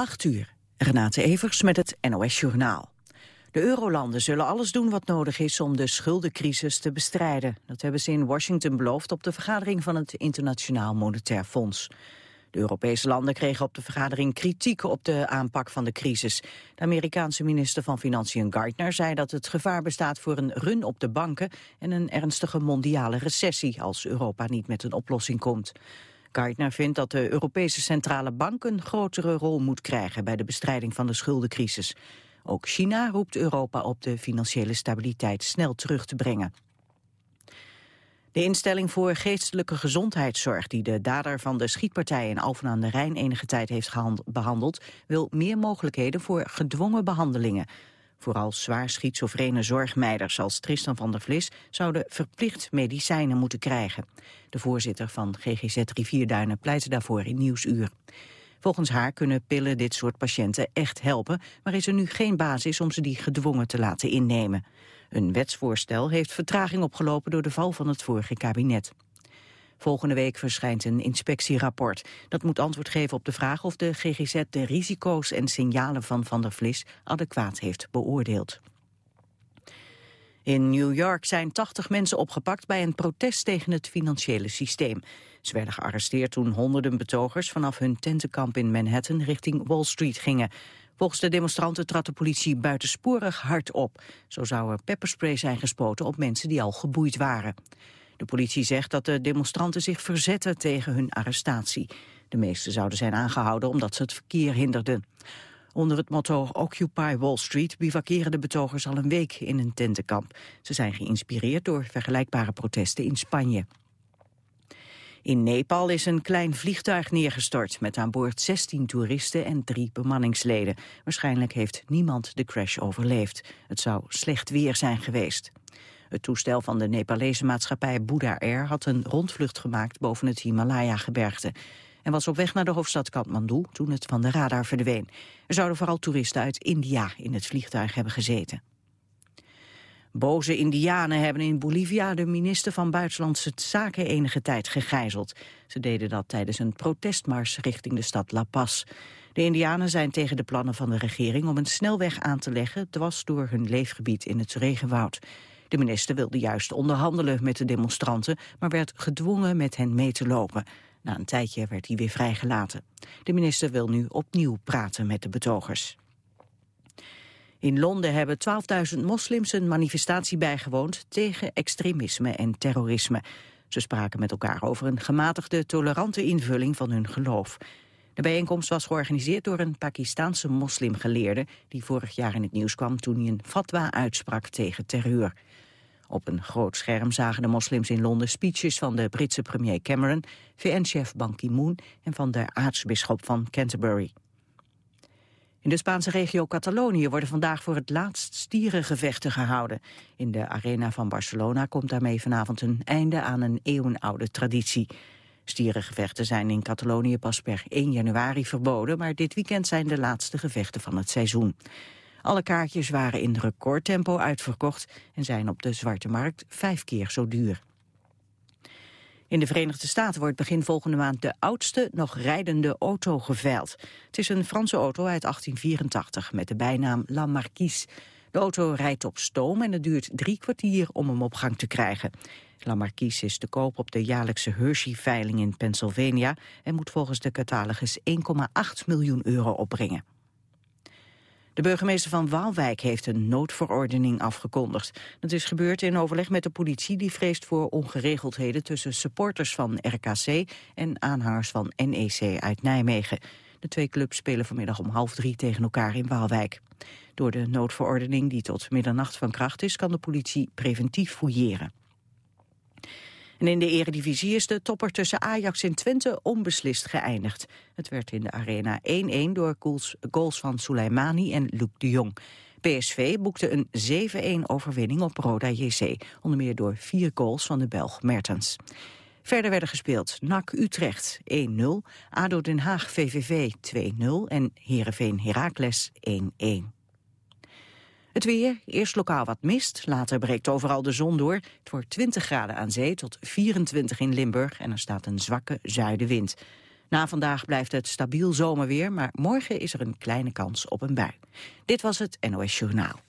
8 uur. Renate Evers met het NOS Journaal. De eurolanden zullen alles doen wat nodig is om de schuldencrisis te bestrijden. Dat hebben ze in Washington beloofd op de vergadering van het Internationaal Monetair Fonds. De Europese landen kregen op de vergadering kritiek op de aanpak van de crisis. De Amerikaanse minister van Financiën Gardner zei dat het gevaar bestaat voor een run op de banken en een ernstige mondiale recessie als Europa niet met een oplossing komt. Gardner vindt dat de Europese Centrale Bank een grotere rol moet krijgen bij de bestrijding van de schuldencrisis. Ook China roept Europa op de financiële stabiliteit snel terug te brengen. De instelling voor geestelijke gezondheidszorg die de dader van de schietpartij in Alphen aan de Rijn enige tijd heeft behandeld, wil meer mogelijkheden voor gedwongen behandelingen. Vooral zwaar schizofrene zorgmeiders als Tristan van der Vlis zouden verplicht medicijnen moeten krijgen. De voorzitter van GGZ Rivierduinen pleitte daarvoor in Nieuwsuur. Volgens haar kunnen pillen dit soort patiënten echt helpen, maar is er nu geen basis om ze die gedwongen te laten innemen. Een wetsvoorstel heeft vertraging opgelopen door de val van het vorige kabinet. Volgende week verschijnt een inspectierapport. Dat moet antwoord geven op de vraag of de GGZ de risico's en signalen van Van der Vlis adequaat heeft beoordeeld. In New York zijn 80 mensen opgepakt bij een protest tegen het financiële systeem. Ze werden gearresteerd toen honderden betogers vanaf hun tentenkamp in Manhattan richting Wall Street gingen. Volgens de demonstranten trad de politie buitensporig hard op. Zo zou er pepperspray zijn gespoten op mensen die al geboeid waren. De politie zegt dat de demonstranten zich verzetten tegen hun arrestatie. De meesten zouden zijn aangehouden omdat ze het verkeer hinderden. Onder het motto Occupy Wall Street bivakeren de betogers al een week in een tentenkamp. Ze zijn geïnspireerd door vergelijkbare protesten in Spanje. In Nepal is een klein vliegtuig neergestort met aan boord 16 toeristen en drie bemanningsleden. Waarschijnlijk heeft niemand de crash overleefd. Het zou slecht weer zijn geweest. Het toestel van de Nepalese maatschappij Buddha Air had een rondvlucht gemaakt boven het Himalaya-gebergte en was op weg naar de hoofdstad Kathmandu toen het van de radar verdween. Er zouden vooral toeristen uit India in het vliegtuig hebben gezeten. Boze indianen hebben in Bolivia de minister van Buitenlandse Zaken enige tijd gegijzeld. Ze deden dat tijdens een protestmars richting de stad La Paz. De indianen zijn tegen de plannen van de regering om een snelweg aan te leggen dwars door hun leefgebied in het regenwoud. De minister wilde juist onderhandelen met de demonstranten, maar werd gedwongen met hen mee te lopen. Na een tijdje werd hij weer vrijgelaten. De minister wil nu opnieuw praten met de betogers. In Londen hebben 12.000 moslims een manifestatie bijgewoond tegen extremisme en terrorisme. Ze spraken met elkaar over een gematigde, tolerante invulling van hun geloof. De bijeenkomst was georganiseerd door een Pakistaanse moslimgeleerde... die vorig jaar in het nieuws kwam toen hij een fatwa uitsprak tegen terreur. Op een groot scherm zagen de moslims in Londen speeches van de Britse premier Cameron, VN-chef Ban Ki-moon en van de aartsbisschop van Canterbury. In de Spaanse regio Catalonië worden vandaag voor het laatst stierengevechten gehouden. In de arena van Barcelona komt daarmee vanavond een einde aan een eeuwenoude traditie. Stierengevechten zijn in Catalonië pas per 1 januari verboden, maar dit weekend zijn de laatste gevechten van het seizoen. Alle kaartjes waren in recordtempo uitverkocht en zijn op de zwarte markt vijf keer zo duur. In de Verenigde Staten wordt begin volgende maand de oudste nog rijdende auto geveild. Het is een Franse auto uit 1884 met de bijnaam La Marquise. De auto rijdt op stoom en het duurt drie kwartier om hem op gang te krijgen. La Marquise is te koop op de jaarlijkse Hershey-veiling in Pennsylvania... en moet volgens de catalogus 1,8 miljoen euro opbrengen. De burgemeester van Waalwijk heeft een noodverordening afgekondigd. Dat is gebeurd in overleg met de politie die vreest voor ongeregeldheden tussen supporters van RKC en aanhangers van NEC uit Nijmegen. De twee clubs spelen vanmiddag om half drie tegen elkaar in Waalwijk. Door de noodverordening die tot middernacht van kracht is, kan de politie preventief fouilleren. En in de eredivisie is de topper tussen Ajax en Twente onbeslist geëindigd. Het werd in de arena 1-1 door goals van Soleimani en Luc de Jong. PSV boekte een 7-1 overwinning op Roda JC, onder meer door vier goals van de Belg Mertens. Verder werden gespeeld NAC Utrecht 1-0, ADO Den Haag VVV 2-0 en Heerenveen Heracles 1-1. Het weer, eerst lokaal wat mist, later breekt overal de zon door. Het wordt 20 graden aan zee tot 24 in Limburg en er staat een zwakke zuidenwind. Na vandaag blijft het stabiel zomerweer, maar morgen is er een kleine kans op een bui. Dit was het NOS Journaal.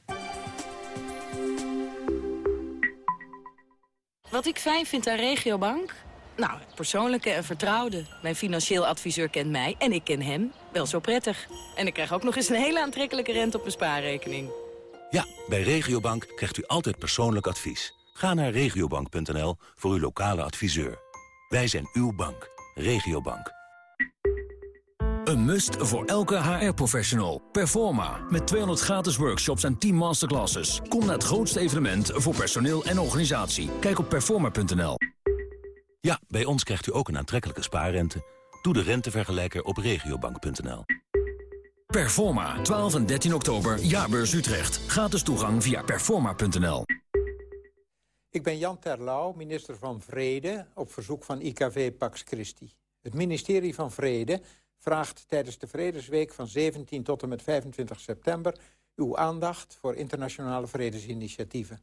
Wat ik fijn vind aan Regiobank? Nou, persoonlijke en vertrouwde. Mijn financieel adviseur kent mij en ik ken hem wel zo prettig. En ik krijg ook nog eens een hele aantrekkelijke rente op mijn spaarrekening. Ja, bij Regiobank krijgt u altijd persoonlijk advies. Ga naar regiobank.nl voor uw lokale adviseur. Wij zijn uw bank. Regiobank. Een must voor elke HR-professional. Performa. Met 200 gratis workshops en 10 masterclasses. Kom naar het grootste evenement voor personeel en organisatie. Kijk op performa.nl. Ja, bij ons krijgt u ook een aantrekkelijke spaarrente. Doe de rentevergelijker op regiobank.nl. Performa. 12 en 13 oktober. Jaarbeurs Utrecht. Gratis toegang via performa.nl. Ik ben Jan Terlouw, minister van Vrede, op verzoek van IKV Pax Christi. Het ministerie van Vrede vraagt tijdens de Vredesweek van 17 tot en met 25 september... uw aandacht voor internationale vredesinitiatieven.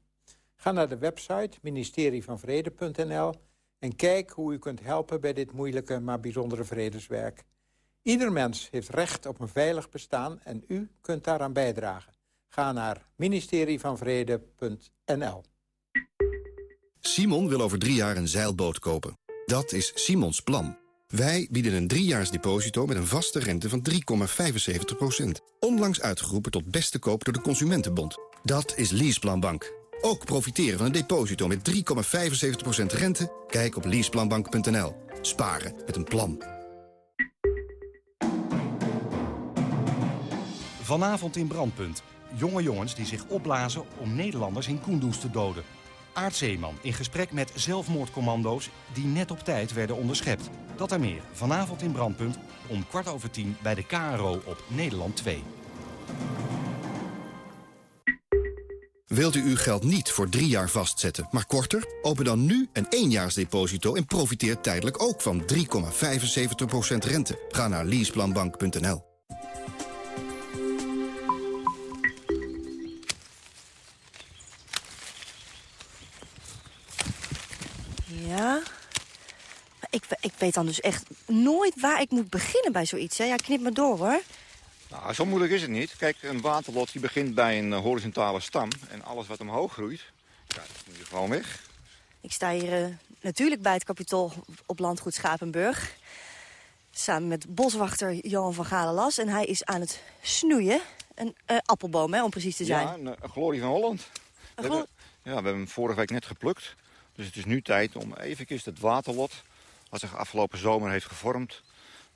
Ga naar de website ministerievanvrede.nl en kijk hoe u kunt helpen bij dit moeilijke maar bijzondere vredeswerk. Ieder mens heeft recht op een veilig bestaan en u kunt daaraan bijdragen. Ga naar ministerievanvrede.nl. Simon wil over drie jaar een zeilboot kopen. Dat is Simons plan. Wij bieden een driejaars deposito met een vaste rente van 3,75%. Onlangs uitgeroepen tot beste koop door de Consumentenbond. Dat is Leaseplanbank. Ook profiteren van een deposito met 3,75% rente? Kijk op leaseplanbank.nl. Sparen met een plan. Vanavond in Brandpunt. Jonge jongens die zich opblazen om Nederlanders in Kunduz te doden. Aart Zeeman in gesprek met zelfmoordcommando's die net op tijd werden onderschept. Dat en meer vanavond in Brandpunt om kwart over tien bij de KRO op Nederland 2. Wilt u uw geld niet voor drie jaar vastzetten, maar korter? Open dan nu een éénjaarsdeposito en profiteer tijdelijk ook van 3,75% rente. Ga naar leaseplanbank.nl. Ja. Maar ik, ik weet dan dus echt nooit waar ik moet beginnen bij zoiets. Hè? Ja, knip me door hoor. Nou, zo moeilijk is het niet. Kijk, een waterlot die begint bij een eh, horizontale stam. En alles wat omhoog groeit, ja, dat moet je gewoon weg. Ik sta hier uh, natuurlijk bij het kapitol op landgoed Schapenburg. Samen met boswachter Johan van Galelas. En hij is aan het snoeien. Een uh, appelboom, hè, om precies te zijn. Ja, een, een glorie van Holland. Een We hebben, ja, we hebben hem vorige week net geplukt. Dus het is nu tijd om even het waterlot... wat zich afgelopen zomer heeft gevormd,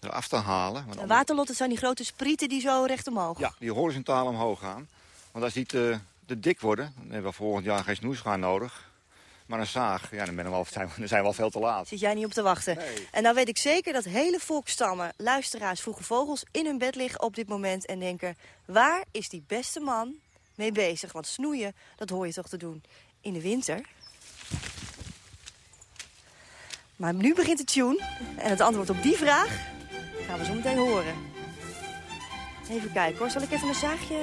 eraf te halen. Want Een waterlot, dat zijn die grote sprieten die zo recht omhoog. Ja, die horizontaal omhoog gaan. Want als die te, te dik worden, dan hebben we volgend jaar geen snoesgaan nodig. Maar een zaag, ja, dan, ben we al, zijn, we, dan zijn we al veel te laat. Zit jij niet op te wachten. Nee. En nou weet ik zeker dat hele volkstammen, luisteraars, vroege vogels... in hun bed liggen op dit moment en denken... waar is die beste man mee bezig? Want snoeien, dat hoor je toch te doen in de winter? Maar nu begint de tune. En het antwoord op die vraag gaan we zo meteen horen. Even kijken hoor. Zal ik even een zaagje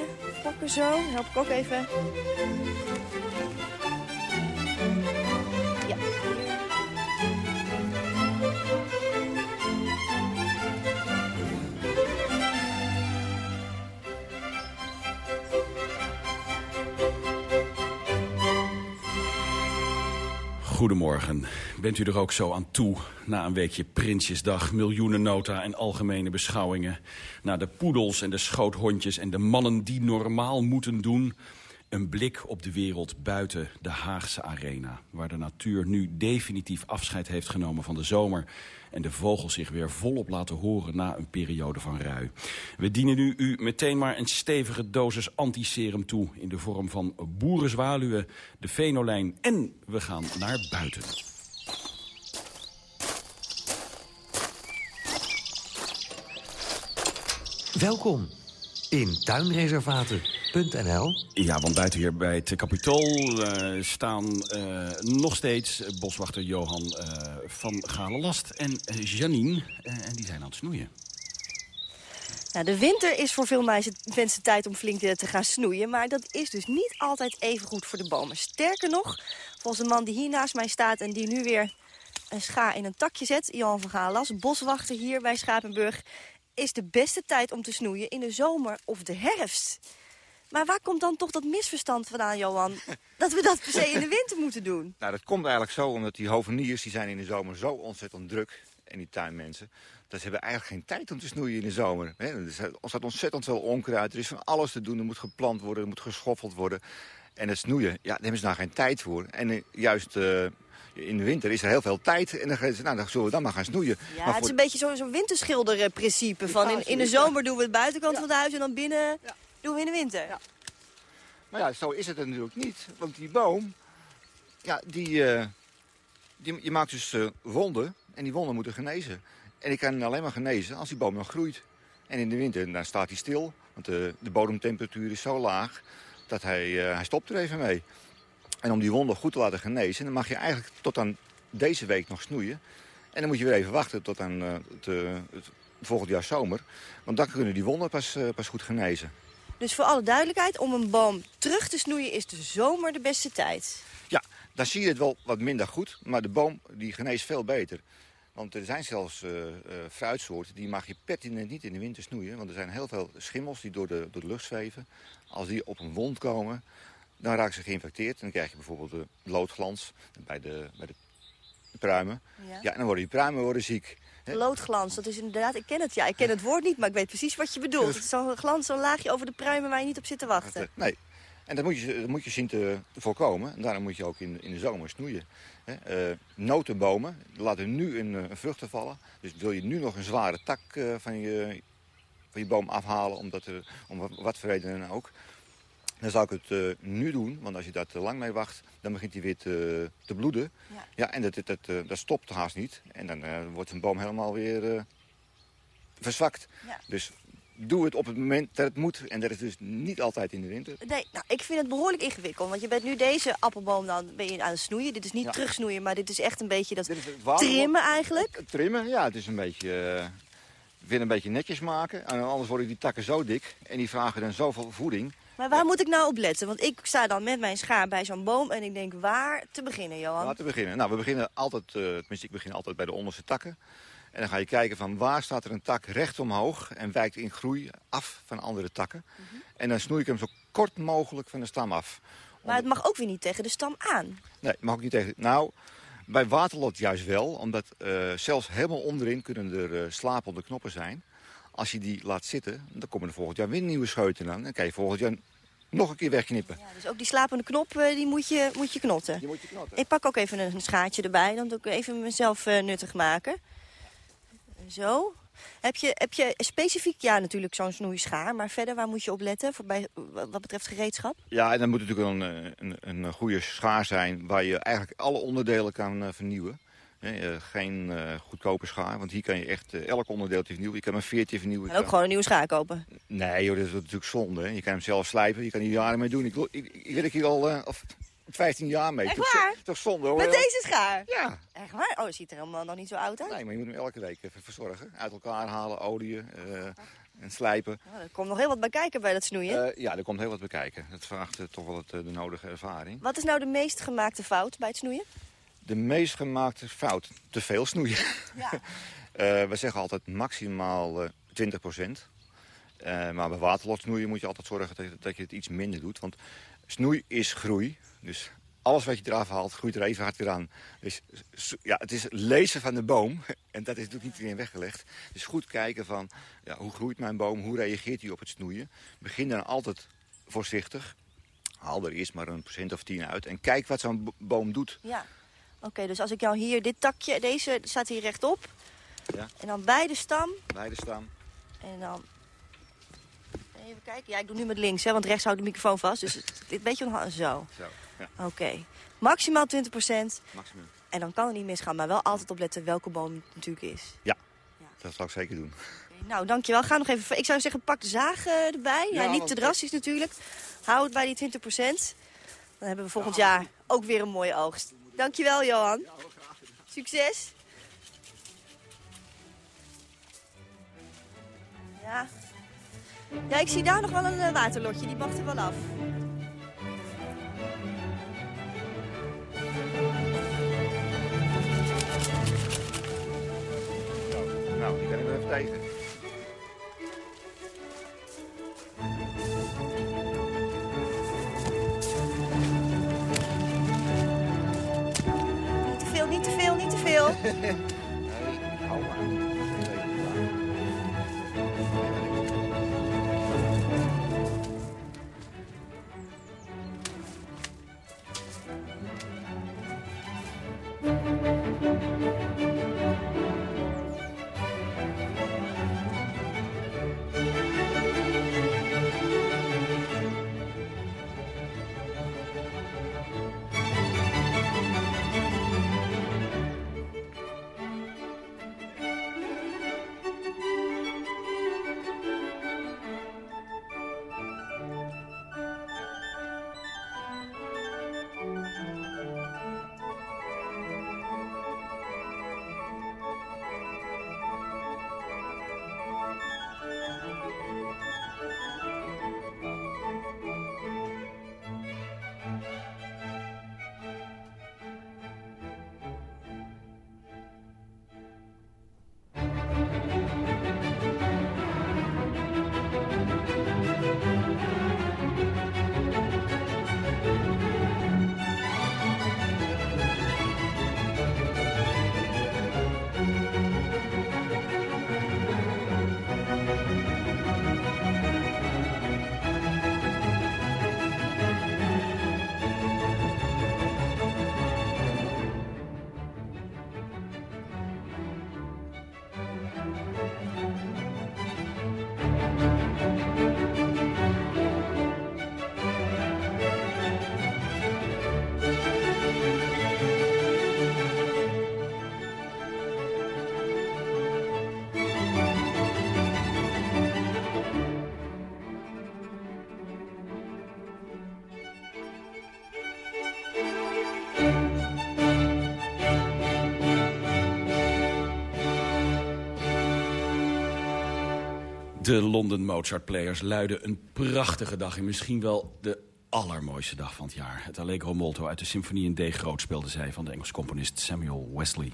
pakken zo? Help ik ook even. Goedemorgen. Bent u er ook zo aan toe na een weekje Prinsjesdag, miljoenennota en algemene beschouwingen? Naar de poedels en de schoothondjes en de mannen die normaal moeten doen? Een blik op de wereld buiten de Haagse arena... waar de natuur nu definitief afscheid heeft genomen van de zomer... en de vogels zich weer volop laten horen na een periode van rui. We dienen nu u meteen maar een stevige dosis antiserum toe... in de vorm van boerenzwaluwen, de venolijn en we gaan naar buiten. Welkom in Ja, want buiten hier bij het Capitool uh, staan uh, nog steeds boswachter Johan uh, van Galenlast en Janine. en die zijn aan het snoeien. Nou, de winter is voor veel mensen tijd om flink te gaan snoeien. Maar dat is dus niet altijd even goed voor de bomen. Sterker nog, volgens de man die hier naast mij staat en die nu weer een scha in een takje zet, Johan van Galas, boswachter hier bij Schapenburg, is de beste tijd om te snoeien in de zomer of de herfst. Maar waar komt dan toch dat misverstand vandaan, Johan? Dat we dat per se in de winter moeten doen? Nou, dat komt eigenlijk zo omdat die hoveniers die zijn in de zomer zo ontzettend druk. En die tuinmensen. Dat ze hebben eigenlijk geen tijd om te snoeien in de zomer. Er staat ontzettend veel onkruid. Er is van alles te doen. Er moet geplant worden. Er moet geschoffeld worden. En het snoeien, ja, daar hebben ze daar geen tijd voor. En eh, juist eh, in de winter is er heel veel tijd. En dan, gaan ze, nou, dan zullen we dan maar gaan snoeien. Ja, maar het is een beetje zo'n zo winterschilderprincipe. Van in, in de zomer doen we de buitenkant van het huis en dan binnen doen we in de winter. Maar ja, zo is het natuurlijk niet. Want die boom, ja, die, eh, die, je maakt dus eh, wonden en die wonden moeten genezen. En die kan alleen maar genezen als die boom nog groeit. En in de winter dan staat hij stil, want de, de bodemtemperatuur is zo laag dat hij, eh, hij stopt er even mee. En om die wonden goed te laten genezen, dan mag je eigenlijk tot aan deze week nog snoeien. En dan moet je weer even wachten tot aan het, het volgend jaar zomer. Want dan kunnen die wonden pas, pas goed genezen. Dus voor alle duidelijkheid, om een boom terug te snoeien is de zomer de beste tijd. Ja, dan zie je het wel wat minder goed, maar de boom die geneest veel beter. Want er zijn zelfs uh, uh, fruitsoorten die mag je pertinent niet in de winter snoeien. Want er zijn heel veel schimmels die door de, door de lucht zweven. Als die op een wond komen, dan raken ze geïnfecteerd. En dan krijg je bijvoorbeeld de loodglans bij de, bij de pruimen. Ja. ja, en dan worden die pruimen worden ziek. Loodglans, dat is inderdaad, ik ken het. Ja, ik ken het woord niet, maar ik weet precies wat je bedoelt. Het is zo'n glans, zo'n laagje over de pruimen waar je niet op zit te wachten. Nee, en dat moet je, dat moet je zien te, te voorkomen. En daarom moet je ook in, in de zomer snoeien. Uh, notenbomen laten nu een, een vruchten vallen. Dus wil je nu nog een zware tak uh, van, je, van je boom afhalen, omdat er, om wat voor reden dan ook... Dan zou ik het uh, nu doen, want als je daar te lang mee wacht... dan begint hij weer te, te bloeden. Ja. ja en dat, dat, dat, dat stopt haast niet. En dan uh, wordt een boom helemaal weer uh, verzwakt. Ja. Dus doe het op het moment dat het moet. En dat is dus niet altijd in de winter. Nee, nou, ik vind het behoorlijk ingewikkeld. Want je bent nu deze appelboom dan ben je aan het snoeien. Dit is niet ja. terugsnoeien, maar dit is echt een beetje dat trimmen eigenlijk. Het, trimmen, ja. Het is een beetje... weer een beetje netjes maken. En anders worden die takken zo dik. En die vragen dan zoveel voeding... Maar waar moet ik nou op letten? Want ik sta dan met mijn schaar bij zo'n boom en ik denk, waar te beginnen, Johan? Waar te beginnen? Nou, we beginnen altijd, uh, tenminste ik begin altijd bij de onderste takken. En dan ga je kijken van waar staat er een tak recht omhoog en wijkt in groei af van andere takken. Mm -hmm. En dan snoei ik hem zo kort mogelijk van de stam af. Maar het mag ook weer niet tegen de stam aan. Nee, het mag ook niet tegen... Nou, bij waterlot juist wel, omdat uh, zelfs helemaal onderin kunnen er uh, slapende knoppen zijn. Als je die laat zitten, dan komen er volgend jaar weer nieuwe scheuten aan. Dan kan je volgend jaar nog een keer wegknippen. Ja, dus ook die slapende knop, die moet je, moet je knotten. Die moet je knotten. Ik pak ook even een schaartje erbij, dan doe ik even mezelf uh, nuttig maken. Zo. Heb je, heb je specifiek, ja natuurlijk zo'n snoeischaar, maar verder waar moet je op letten voor bij, wat betreft gereedschap? Ja, en dan moet natuurlijk een, een, een goede schaar zijn waar je eigenlijk alle onderdelen kan uh, vernieuwen. Uh, geen uh, goedkope schaar, want hier kan je echt uh, elk onderdeel vernieuwen. Je kan een veertje vernieuwen. En ook gewoon een nieuwe schaar kopen? Nee, joh, dat is natuurlijk zonde. Hè. Je kan hem zelf slijpen, je kan hier jaren mee doen. Ik, ik, ik werk hier al of 15 jaar mee. Echt waar? Toch, toch zonde hoor. Met deze schaar? Ja. Echt waar? Oh, ziet er helemaal nog niet zo oud uit. Nee, maar je moet hem elke week even verzorgen. Uit elkaar halen, oliën en slijpen. Oh, er komt nog heel wat bij kijken bij dat snoeien. ja, er komt heel wat bij kijken. Dat vraagt toch wel het, de nodige ervaring. Wat is nou de meest gemaakte fout bij het snoeien? De meest gemaakte fout, te veel snoeien. Ja. uh, we zeggen altijd maximaal uh, 20 procent. Uh, maar bij waterlot snoeien moet je altijd zorgen dat, dat, je het iets minder doet. Want snoei is groei. Dus alles wat je eraf haalt, groeit er even hard weer aan. Dus ja, het is lezen van de boom. En dat is natuurlijk niet iedereen weggelegd. Dus goed kijken van, ja, hoe groeit mijn boom? Hoe reageert hij op het snoeien? Begin dan altijd voorzichtig. Haal er eerst maar een procent of tien uit. En kijk wat zo'n boom doet. Ja. Oké, okay, dus als ik jou hier, dit takje, deze staat hier rechtop. Ja. En dan bij de stam. Bij de stam. En dan... Even kijken. Ja, ik doe nu met links, hè, want rechts houdt de microfoon vast. Dus dit beetje zo. Zo, ja. Oké. Okay. Maximaal 20% Maximum. En dan kan het niet misgaan, maar wel altijd opletten welke boom het natuurlijk is. Ja, ja. dat zal ik zeker doen. Okay, nou, dankjewel. Ga nog even... Ik zou zeggen, pak de zaag uh, erbij. Ja, ja niet te drastisch natuurlijk. Hou het bij die 20% Dan hebben we volgend jaar ook weer een mooie oogst. Dankjewel, Johan. Succes. Ja. Ja, ik zie daar nog wel een eh, waterlotje. Die mag er wel af. Nou, die kan ik wel even tegen. Veel, De London Mozart Players luiden een prachtige dag... en misschien wel de allermooiste dag van het jaar. Het Allegro Molto uit de Symfonie in D groot speelde zij... van de Engelse componist Samuel Wesley.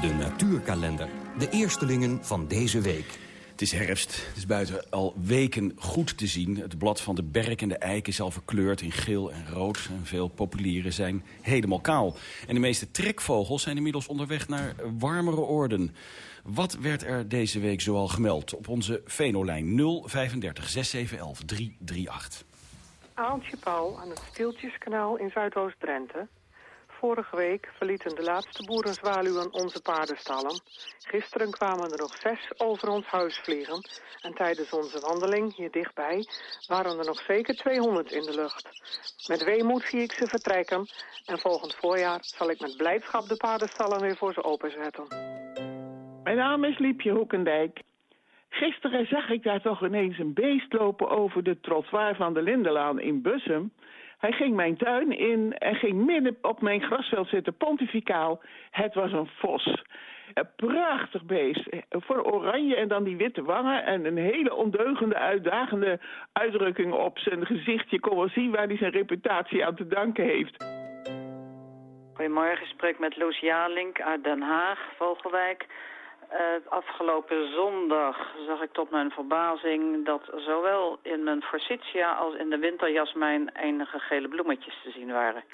De natuurkalender. De eerstelingen van deze week. Het is herfst. Het is buiten al weken goed te zien. Het blad van de berk en de eik is al verkleurd in geel en rood. En veel populieren zijn helemaal kaal. En de meeste trekvogels zijn inmiddels onderweg naar warmere oorden. Wat werd er deze week zoal gemeld op onze Venolijn 035 6711 338? Aaltje Pauw aan het Stieltjeskanaal in Zuidoost-Drenthe. Vorige week verlieten de laatste boerenzwaluwen onze paardenstallen. Gisteren kwamen er nog zes over ons huis vliegen. En tijdens onze wandeling hier dichtbij waren er nog zeker 200 in de lucht. Met weemoed zie ik ze vertrekken. En volgend voorjaar zal ik met blijdschap de paardenstallen weer voor ze openzetten. Mijn naam is Liepje Hoekendijk. Gisteren zag ik daar toch ineens een beest lopen over de trottoir van de Lindelaan in Bussum. Hij ging mijn tuin in en ging midden op mijn grasveld zitten, pontificaal. Het was een vos. Een prachtig beest. Voor oranje en dan die witte wangen en een hele ondeugende, uitdagende uitdrukking op zijn gezicht. Je kon zien waar hij zijn reputatie aan te danken heeft. Goedemorgen, ik spreek met Loes Jalink uit Den Haag, Vogelwijk. Uh, afgelopen zondag zag ik tot mijn verbazing dat zowel in mijn forsythia als in de winterjasmijn enige gele bloemetjes te zien waren.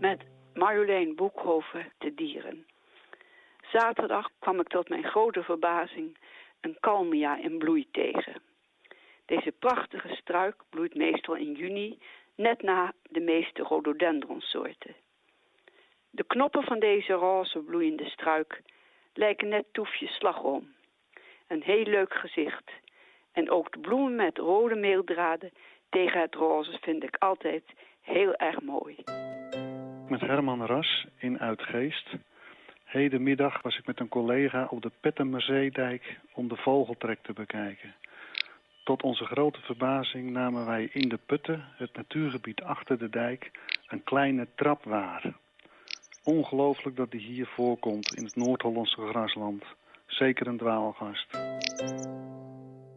Met Marjolein Boekhoven te dieren. Zaterdag kwam ik tot mijn grote verbazing een kalmia in bloei tegen. Deze prachtige struik bloeit meestal in juni, net na de meeste rhododendronsoorten. De knoppen van deze roze bloeiende struik lijken net toefjes slagroom. Een heel leuk gezicht. En ook de bloemen met rode meeldraden tegen het roze vind ik altijd heel erg mooi. Met Herman Ras in Uitgeest. Hedenmiddag was ik met een collega op de Pettenmerzeedijk om de vogeltrek te bekijken. Tot onze grote verbazing namen wij in de putten, het natuurgebied achter de dijk, een kleine trap waar. Ongelooflijk dat die hier voorkomt in het Noord-Hollandse grasland. Zeker een dwaalgast.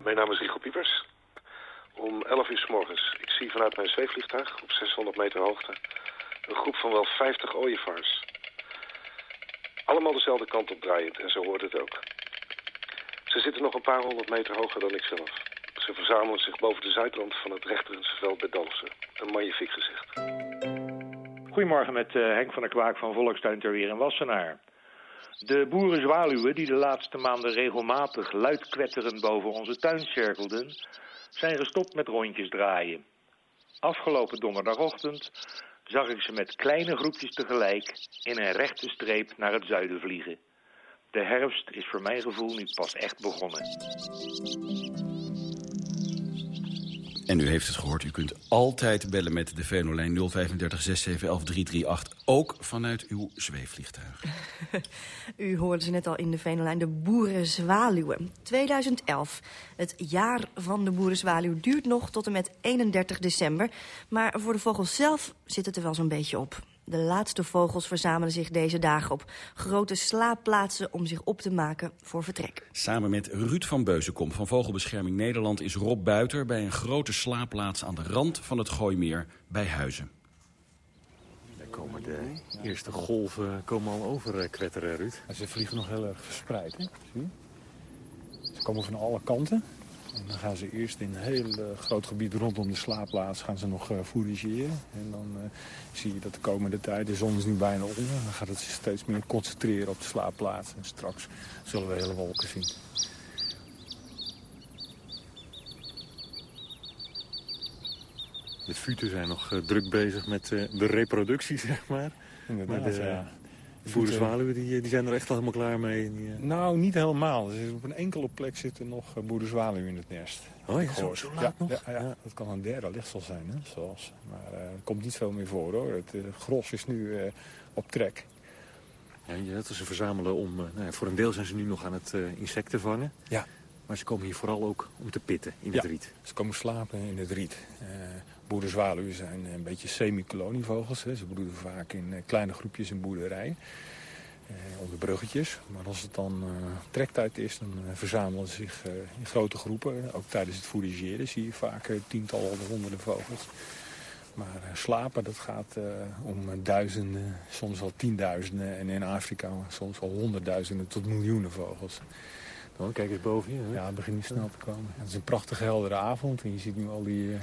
Mijn naam is Rico Piepers. Om 11 uur s morgens. Ik zie vanuit mijn zweefvliegtuig op 600 meter hoogte een groep van wel 50 ooievaars. Allemaal dezelfde kant op draaiend en zo hoort het ook. Ze zitten nog een paar honderd meter hoger dan ikzelf. Ze verzamelen zich boven de zuidrand van het Rechterensveld bij Dalfsen. Een magnifiek gezicht. Goedemorgen met uh, Henk van der Kwaak van Volkstuin ter Weer in Wassenaar. De boerenzwaluwen die de laatste maanden regelmatig luidkwetterend boven onze tuin cirkelden... zijn gestopt met rondjes draaien. Afgelopen donderdagochtend zag ik ze met kleine groepjes tegelijk in een rechte streep naar het zuiden vliegen. De herfst is voor mijn gevoel nu pas echt begonnen. En u heeft het gehoord, u kunt altijd bellen met de Venolijn 035 6711 338. Ook vanuit uw zweefvliegtuig. u hoorde ze net al in de Venolijn, de boerenzwaluwen. 2011, het jaar van de boerenzwaluw, duurt nog tot en met 31 december. Maar voor de vogels zelf zit het er wel zo'n beetje op. De laatste vogels verzamelen zich deze dagen op grote slaapplaatsen om zich op te maken voor vertrek. Samen met Ruud van Beuzenkom van Vogelbescherming Nederland is Rob Buiter bij een grote slaapplaats aan de rand van het Gooimeer bij Huizen. Daar komen de eerste golven komen al over eh, kwetteren, Ruud. Ze vliegen nog heel erg verspreid, hè? Zie Ze komen van alle kanten. En dan gaan ze eerst in een heel uh, groot gebied rondom de slaapplaats gaan ze nog uh, fourageren. En dan uh, zie je dat de komende tijd, de zon is nu bijna onder, dan gaat het zich steeds meer concentreren op de slaapplaats. En straks zullen we hele wolken zien. De futen zijn nog druk bezig met de reproductie, zeg maar. Inderdaad, maar de, ja. Boerenzwaluwen die, die zijn er echt al helemaal klaar mee. Die, uh... Nou, niet helemaal. Dus op een enkele plek zitten nog uh, boerenzwaluwen in het nest. Oh ja, zo, zo laat ja, nog? Ja, ja, dat kan een derde lichtsel zijn, hè, zoals. Maar uh, er komt niet veel meer voor, hoor. Het gros is nu op trek. Ja, ja, ze verzamelen om... nou ja, voor een deel zijn ze nu nog aan het insecten vangen. Ja. Maar ze komen hier vooral ook om te pitten in het ja, riet. ze komen slapen in het riet. Boerenzwaluwen zijn een beetje semi-kolonievogels. Ze broeden vaak in kleine groepjes in boerderijen. Uh, onder bruggetjes. Maar als het dan uh, trektijd is, dan verzamelen ze zich in grote groepen. Ook tijdens het fourageren zie je vaak tientallen of honderden vogels. Maar slapen, dat gaat om duizenden, soms wel tienduizenden. En in Afrika soms wel honderdduizenden tot miljoenen vogels. Dan kijk eens boven je. Hè? Ja, het begint nu snel te komen. Het is een prachtige heldere avond. En je ziet nu al die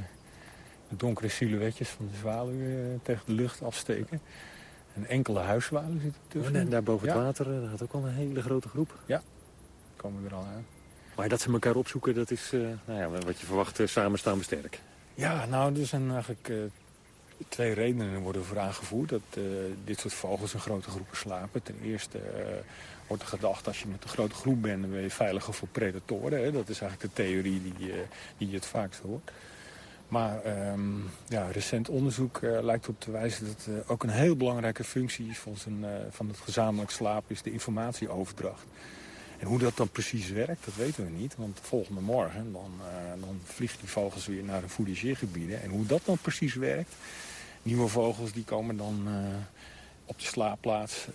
donkere silhouetjes van de zwaluwen tegen de lucht afsteken. Een enkele huiszwaluw zit er tussen. Oh, en daar boven het ja. water daar gaat ook al een hele grote groep. Ja, komen er al uit. Maar dat ze elkaar opzoeken, dat is uh, nou ja, wat je verwacht, uh, samen staan we sterk. Ja, nou, er zijn eigenlijk uh, twee redenen worden voor aangevoerd. Dat dit soort vogels in grote groepen slapen. Ten eerste wordt er gedacht, als je met een grote groep bent, dan ben je veiliger voor predatoren. Hè? Dat is eigenlijk de theorie die, die je het vaakst hoort. Maar um, ja, recent onderzoek uh, lijkt op te wijzen dat uh, ook een heel belangrijke functie van, zijn, uh, van het gezamenlijk slapen is de informatieoverdracht. En hoe dat dan precies werkt, dat weten we niet. Want volgende morgen dan, dan vliegen die vogels weer naar de fourageergebieden. En hoe dat dan precies werkt, nieuwe vogels die komen dan op de slaapplaats.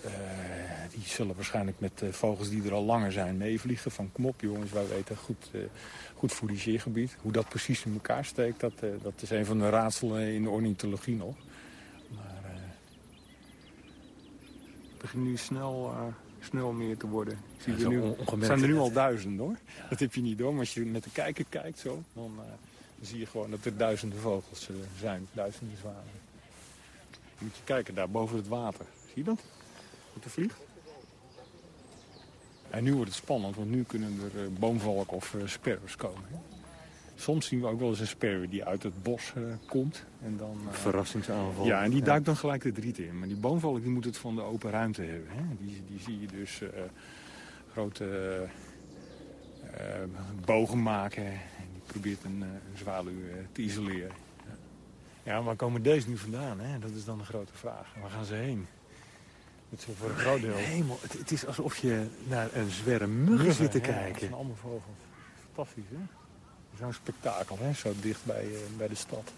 die zullen waarschijnlijk met vogels die er al langer zijn meevliegen. Van kom op jongens, wij weten goed goed fourageergebied. Hoe dat precies in elkaar steekt, dat, uh, dat is een van de raadselen in de ornithologie nog. Maar uh, het begint nu snel, uh, snel meer te worden. Zie ja, nu, zijn er nu al duizenden hoor. Ja. Dat heb je niet door, maar als je met de kijker kijkt zo, dan, dan zie je gewoon dat er duizenden vogels zijn. Duizenden zwanen. Moet je kijken, daar boven het water. Zie je dat? Wat er vliegt? En nu wordt het spannend, want nu kunnen er uh, boomvalken of uh, sperwers komen. Soms zien we ook wel eens een sperwer die uit het bos uh, komt. En dan, Verrassingsaanval. Ja, en die duikt dan gelijk de riet in. Maar die boomvalk die moet het van de open ruimte hebben. Hè? Die, die zie je dus grote bogen maken. En die probeert een, een zwaluw te isoleren. Ja. waar komen deze nu vandaan? Hè? Dat is dan de grote vraag. Waar gaan ze heen? Het is voor een groot deel. Hemel, het, het, is alsof je naar een zwerm muggen zit te ja, kijken. Dat zijn allemaal vogels. Fantastisch, hè? Zo'n spektakel, hè? Zo dicht bij, uh, bij de stad.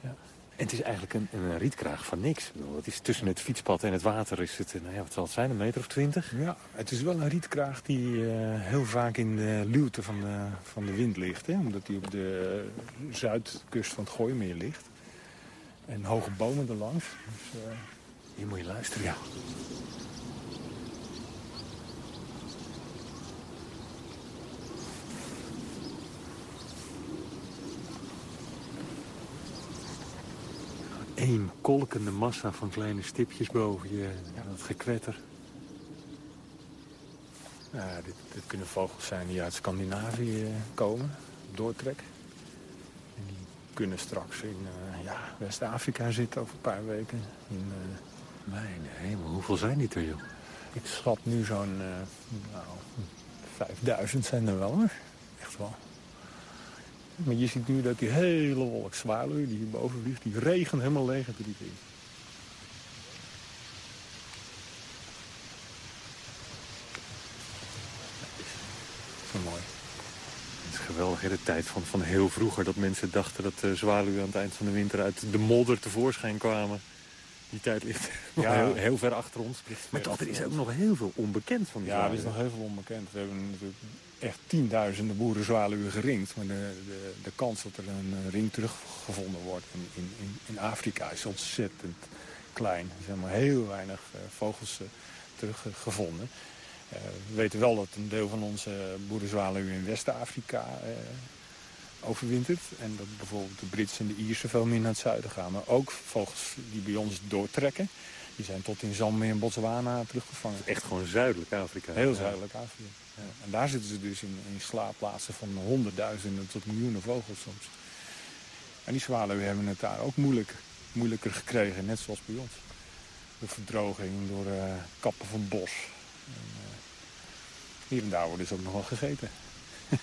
Ja. En het is eigenlijk een, een rietkraag van niks. Ik bedoel, het is tussen het fietspad en het water is het, nou ja, wat zal het zijn, een meter of twintig? Ja, het is wel een rietkraag die uh, heel vaak in de luwte van de, van de wind ligt. Hè? Omdat die op de uh, zuidkust van het Gooimeer ligt. En hoge bomen erlangs. Dus, hier moet je luisteren. Ja. Één kolkende massa van kleine stipjes boven je. Ja, dat gekwetter. Ja, dit, dit kunnen vogels zijn die uit Scandinavië komen, doortrek. En die kunnen straks in uh, ja, West-Afrika zitten over een paar weken. In, uh, Mijn hemel, hoeveel zijn die er, joh? Ik schat nu zo'n uh, nou, 5000 zijn er wel, hoor. Echt wel. Maar je ziet nu dat die hele wolk zwaluwen die hierboven vliegt, die regent helemaal leeg het riet in. Zo mooi. Het is geweldig, in de tijd van, van heel vroeger... dat mensen dachten dat de zwaluwen aan het eind van de winter... uit de modder tevoorschijn kwamen. Die tijd ligt ja. heel, heel, ver achter ons. Maar toch, er is ook nog heel veel onbekend van die Ja, er is nog heel veel onbekend. We hebben natuurlijk echt tienduizenden boerenzwaluwen geringd. Maar de, de, de kans dat er een ring teruggevonden wordt in, in, in Afrika is ontzettend klein. Er zijn maar heel weinig uh, vogels uh, teruggevonden. We weten wel dat een deel van onze boerenzwaluwen in West-Afrika overwintert. En dat bijvoorbeeld de Britse en de Ierse veel meer naar het zuiden gaan. Maar ook vogels die bij ons doortrekken. Die zijn tot in Zambia en Botswana teruggevangen. Echt gewoon zuidelijk Afrika. Heel zuidelijk Afrika. Ja. En daar zitten ze dus in, in slaapplaatsen van honderdduizenden tot miljoenen vogels soms. En die zwaluwen hebben het daar ook moeilijk, moeilijker gekregen, net zoals bij ons. Door verdroging, door uh, kappen van bos. En, uh, hier en daar worden ze ook nog wel gegeten.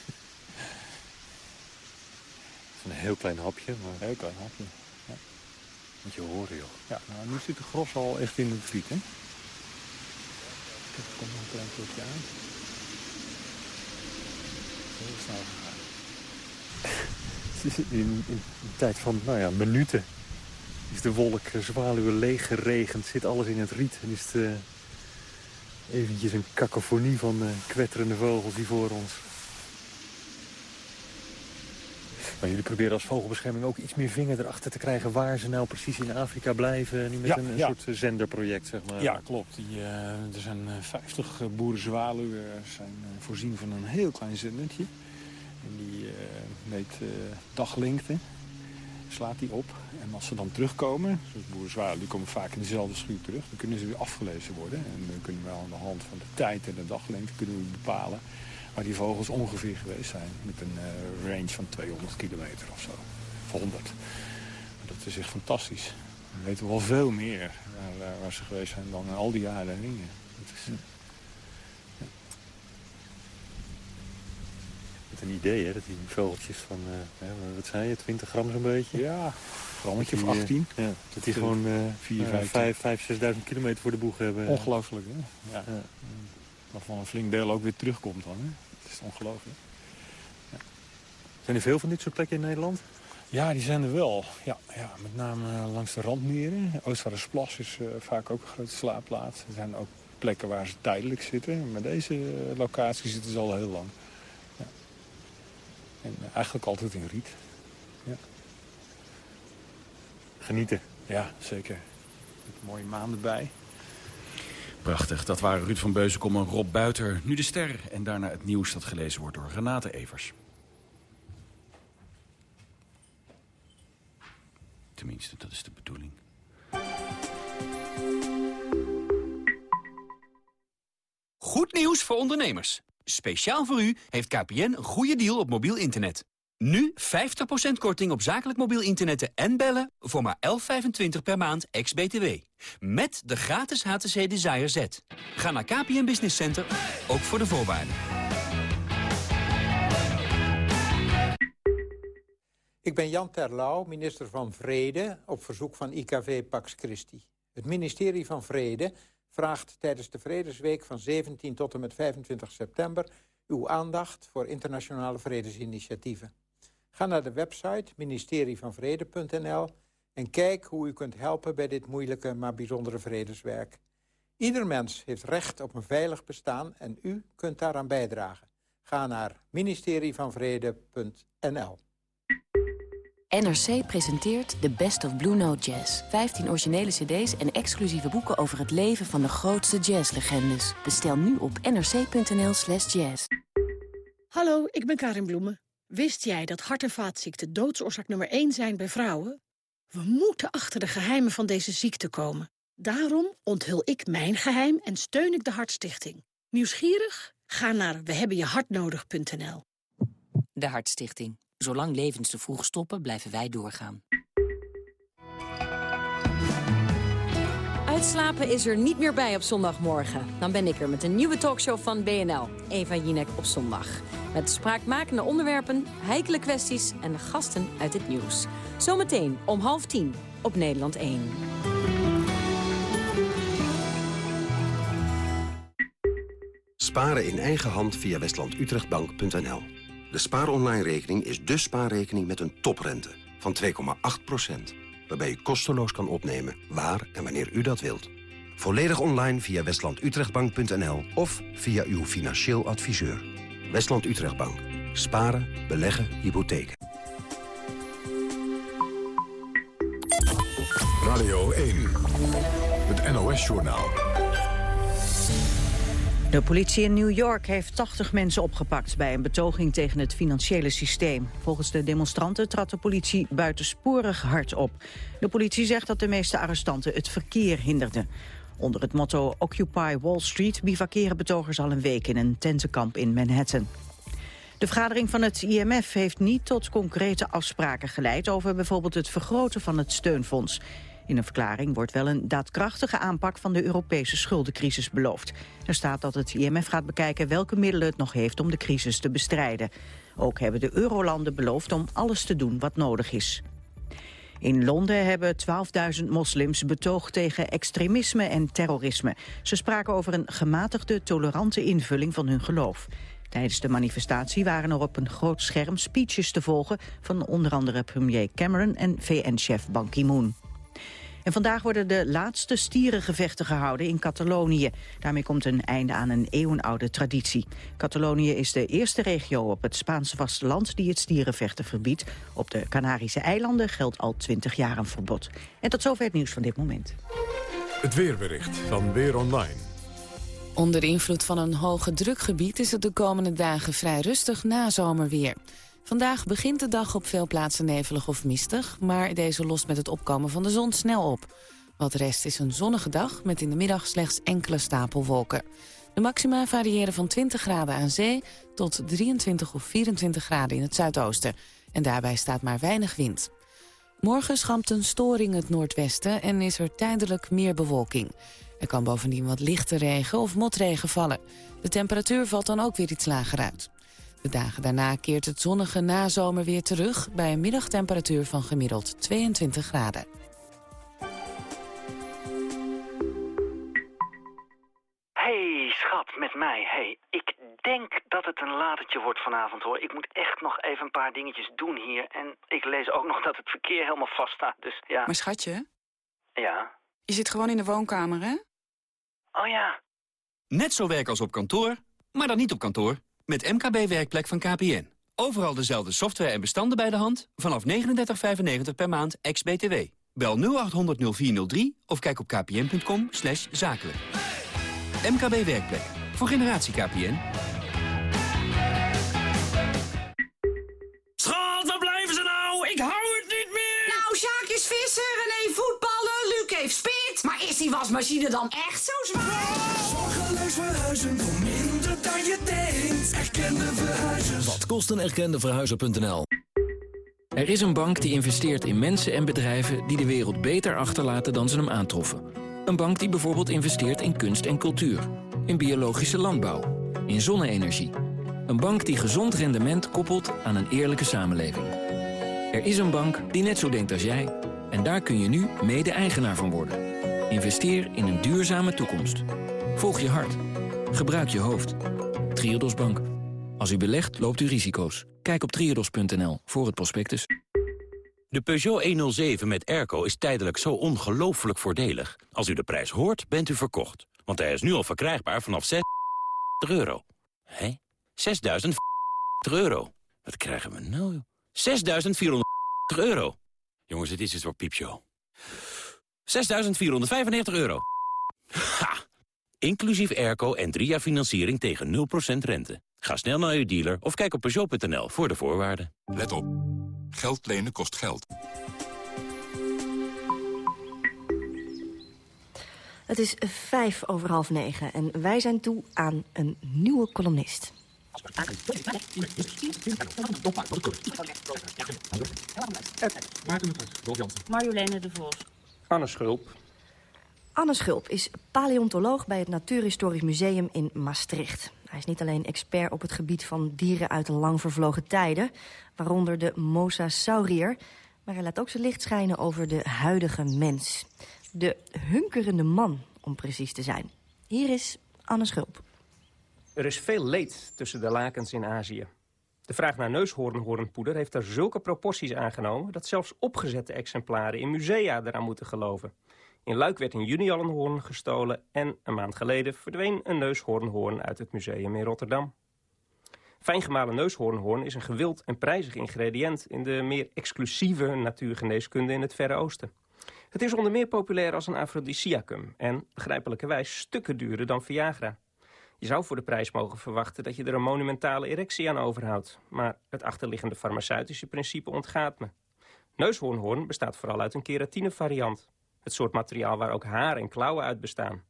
Een heel klein hapje. Maar... Heel klein hapje. Moet je horen, joh. Ja, nou, nu zit de gros al echt in het friet, hè? Kijk, komt nog een klein stukje aan. Heel snel gegaan. In, in een tijd van, nou ja, minuten is de wolk zwaluwen leeg geregend. Zit alles in het riet. En is het uh, eventjes een cacophonie van uh, kwetterende vogels die voor ons Maar jullie proberen als vogelbescherming ook iets meer vinger erachter te krijgen... waar ze nou precies in Afrika blijven. Nu met ja, een, een ja. soort zenderproject, zeg maar. Ja, klopt. Die, uh, er zijn uh, 50 boerenzwaluwen zijn voorzien van een heel klein zendertje. En die meet daglengte. Slaat die op. En als ze dan terugkomen, zoals boerenzwaluwen, die komen vaak in dezelfde schuur terug. Dan kunnen ze weer afgelezen worden. En dan kunnen we aan de hand van de tijd en de daglengte kunnen we bepalen waar die vogels ongeveer geweest zijn. Met een uh, range van 200 kilometer of zo. Of 100. Dat is echt fantastisch. We weten wel veel meer waar, waar ze geweest zijn dan al die jaren ringen. Dat is, ja. Met een idee, hè, dat die vogeltjes van, uh, wat zei je, 20 gram zo'n beetje? Ja, grammetje of 18. Uh, ja, dat die gewoon uh, 4, 5, 5, 5 6.000 kilometer voor de boeg hebben. Ongelooflijk, hè? Ja. ja. Waarvan een flink deel ook weer terugkomt dan, hè? Het is ongelooflijk. Ja. Zijn er veel van dit soort plekken in Nederland? Ja, die zijn er wel. Ja, ja met name langs de randmeren. Oostvaardersplas is uh, vaak ook een grote slaapplaats. Er zijn ook plekken waar ze tijdelijk zitten. Maar deze uh, locatie zitten ze al heel lang. Ja. En uh, eigenlijk altijd in riet. Ja. Genieten. Ja, zeker. Met mooie maanden bij. Prachtig, dat waren Ruud van Beuzenkom en Rob Buiter. Nu de ster en daarna het nieuws dat gelezen wordt door Renate Evers. Tenminste, dat is de bedoeling. Goed nieuws voor ondernemers. Speciaal voor u heeft KPN een goede deal op mobiel internet. Nu 50% korting op zakelijk mobiel internet en bellen voor maar 11,25 per maand ex-BTW. Met de gratis HTC Desire Z. Ga naar KPN Business Center, ook voor de voorwaarden. Ik ben Jan Terlouw, minister van Vrede, op verzoek van IKV Pax Christi. Het ministerie van Vrede vraagt tijdens de Vredesweek van 17 tot en met 25 september... uw aandacht voor internationale vredesinitiatieven. Ga naar de website ministerievanvrede.nl en kijk hoe u kunt helpen bij dit moeilijke maar bijzondere vredeswerk. Ieder mens heeft recht op een veilig bestaan en u kunt daaraan bijdragen. Ga naar ministerievanvrede.nl. NRC presenteert The Best of Blue Note Jazz. 15 originele cd's en exclusieve boeken over het leven van de grootste jazzlegendes. Bestel nu op nrc.nl slash jazz. Hallo, ik ben Karin Bloemen. Wist jij dat hart- en vaatziekten doodsoorzaak nummer 1 zijn bij vrouwen? We moeten achter de geheimen van deze ziekte komen. Daarom onthul ik mijn geheim en steun ik de Hartstichting. Nieuwsgierig? Ga naar wehebbenjehartnodig.nl. De Hartstichting. Zolang levens te vroeg stoppen, blijven wij doorgaan. Uitslapen is er niet meer bij op zondagmorgen. Dan ben ik er met een nieuwe talkshow van BNL. Eva Jinek op zondag. Met spraakmakende onderwerpen, heikele kwesties en gasten uit het nieuws. Zometeen om half tien op Nederland 1. Sparen in eigen hand via westlandutrechtbank.nl. De spaaronline-rekening is de spaarrekening met een toprente van 2,8%. Waarbij u kosteloos kan opnemen waar en wanneer u dat wilt. Volledig online via westlandutrechtbank.nl of via uw financieel adviseur. Westland Utrechtbank. Sparen, beleggen, hypotheken. Radio 1. Het NOS-journaal. De politie in New York heeft 80 mensen opgepakt bij een betoging tegen het financiële systeem. Volgens de demonstranten trad de politie buitensporig hard op. De politie zegt dat de meeste arrestanten het verkeer hinderden. Onder het motto Occupy Wall Street bivakeren betogers al een week in een tentenkamp in Manhattan. De vergadering van het IMF heeft niet tot concrete afspraken geleid over bijvoorbeeld het vergroten van het steunfonds. In een verklaring wordt wel een daadkrachtige aanpak van de Europese schuldencrisis beloofd. Er staat dat het IMF gaat bekijken welke middelen het nog heeft om de crisis te bestrijden. Ook hebben de eurolanden beloofd om alles te doen wat nodig is. In Londen hebben 12.000 moslims betoogd tegen extremisme en terrorisme. Ze spraken over een gematigde, tolerante invulling van hun geloof. Tijdens de manifestatie waren er op een groot scherm speeches te volgen... van onder andere premier Cameron en VN-chef Ban Ki-moon. En vandaag worden de laatste stierengevechten gehouden in Catalonië. Daarmee komt een einde aan een eeuwenoude traditie. Catalonië is de eerste regio op het Spaanse vasteland die het stierenvechten verbiedt. Op de Canarische eilanden geldt al twintig jaar een verbod. En tot zover het nieuws van dit moment. Het weerbericht van Weer Online. Onder invloed van een hoge drukgebied is het de komende dagen vrij rustig na zomerweer. Vandaag begint de dag op veel plaatsen nevelig of mistig... maar deze lost met het opkomen van de zon snel op. Wat rest is een zonnige dag met in de middag slechts enkele stapelwolken. De maxima variëren van 20 graden aan zee tot 23 of 24 graden in het zuidoosten. En daarbij staat maar weinig wind. Morgen schampt een storing het noordwesten en is er tijdelijk meer bewolking. Er kan bovendien wat lichte regen of motregen vallen. De temperatuur valt dan ook weer iets lager uit. De dagen daarna keert het zonnige nazomer weer terug... bij een middagtemperatuur van gemiddeld 22 graden. Hey, schat, met mij. Hey, ik denk dat het een latertje wordt vanavond, hoor. Ik moet echt nog even een paar dingetjes doen hier. En ik lees ook nog dat het verkeer helemaal vast staat, dus ja. Maar schatje? Ja? Je zit gewoon in de woonkamer, hè? Oh ja. Net zo werk als op kantoor, maar dan niet op kantoor. Met MKB Werkplek van KPN. Overal dezelfde software en bestanden bij de hand. Vanaf 39,95 per maand, ex-BTW. Bel 0800 0403 of kijk op kpn.com slash zakelijk. MKB Werkplek. Voor generatie KPN. Schat, waar blijven ze nou? Ik hou het niet meer! Nou, Sjaak is visser, René voetballen, Luc heeft spit. Maar is die wasmachine dan echt zo zwaar? Verhuizen voor minder dan je denkt. Erkende verhuizers. Wat kost een erkende verhuizer.nl? Er is een bank die investeert in mensen en bedrijven... die de wereld beter achterlaten dan ze hem aantroffen. Een bank die bijvoorbeeld investeert in kunst en cultuur. In biologische landbouw. In zonne-energie. Een bank die gezond rendement koppelt aan een eerlijke samenleving. Er is een bank die net zo denkt als jij. En daar kun je nu mede-eigenaar van worden. Investeer in een duurzame toekomst. Volg je hart. Gebruik je hoofd. Triodos Bank. Als u belegt, loopt u risico's. Kijk op triodos.nl voor het prospectus. De Peugeot 107 met airco is tijdelijk zo ongelooflijk voordelig. Als u de prijs hoort, bent u verkocht. Want hij is nu al verkrijgbaar vanaf 6 euro. Hé? 6.000 euro. Wat krijgen we nou? 6.400 euro. Jongens, dit is het voor piepshow. 6.495 euro. Ha! Inclusief airco en drie jaar financiering tegen 0% rente. Ga snel naar uw dealer of kijk op Peugeot.nl voor de voorwaarden. Let op. Geld lenen kost geld. Het is vijf over half negen en wij zijn toe aan een nieuwe columnist. Marjoleine de Vos. Anne Schulp. Anne Schulp is paleontoloog bij het Natuurhistorisch Museum in Maastricht. Hij is niet alleen expert op het gebied van dieren uit lang vervlogen tijden... waaronder de mosasaurier, maar hij laat ook zijn licht schijnen over de huidige mens. De hunkerende man, om precies te zijn. Hier is Anne Schulp. Er is veel leed tussen de lakens in Azië. De vraag naar neushoornhoornpoeder heeft er zulke proporties aangenomen... dat zelfs opgezette exemplaren in musea eraan moeten geloven. In Luik werd in juni al een hoorn gestolen... en een maand geleden verdween een neushoornhoorn uit het museum in Rotterdam. Fijngemalen neushoornhoorn is een gewild en prijzig ingrediënt... in de meer exclusieve natuurgeneeskunde in het Verre Oosten. Het is onder meer populair als een afrodisiacum... en, begrijpelijkerwijs, stukken duurder dan Viagra. Je zou voor de prijs mogen verwachten dat je er een monumentale erectie aan overhoudt. Maar het achterliggende farmaceutische principe ontgaat me. Neushoornhoorn bestaat vooral uit een keratine variant. Het soort materiaal waar ook haar en klauwen uit bestaan.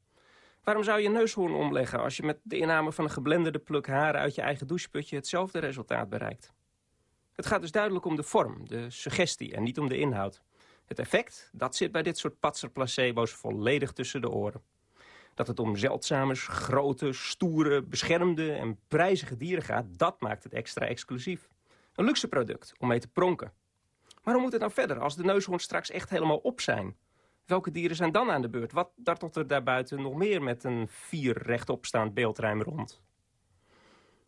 Waarom zou je neushoorn omleggen als je met de inname van een geblenderde pluk haren uit je eigen doucheputje hetzelfde resultaat bereikt? Het gaat dus duidelijk om de vorm, de suggestie en niet om de inhoud. Het effect, dat zit bij dit soort patser placebo's volledig tussen de oren. Dat het om zeldzame, grote, stoere, beschermde en prijzige dieren gaat... dat maakt het extra exclusief. Een luxe product om mee te pronken. Maar hoe moet het nou verder als de neushoorns straks echt helemaal op zijn? Welke dieren zijn dan aan de beurt? Wat dartelt er daarbuiten nog meer met een vier rechtopstaand beeldruim rond?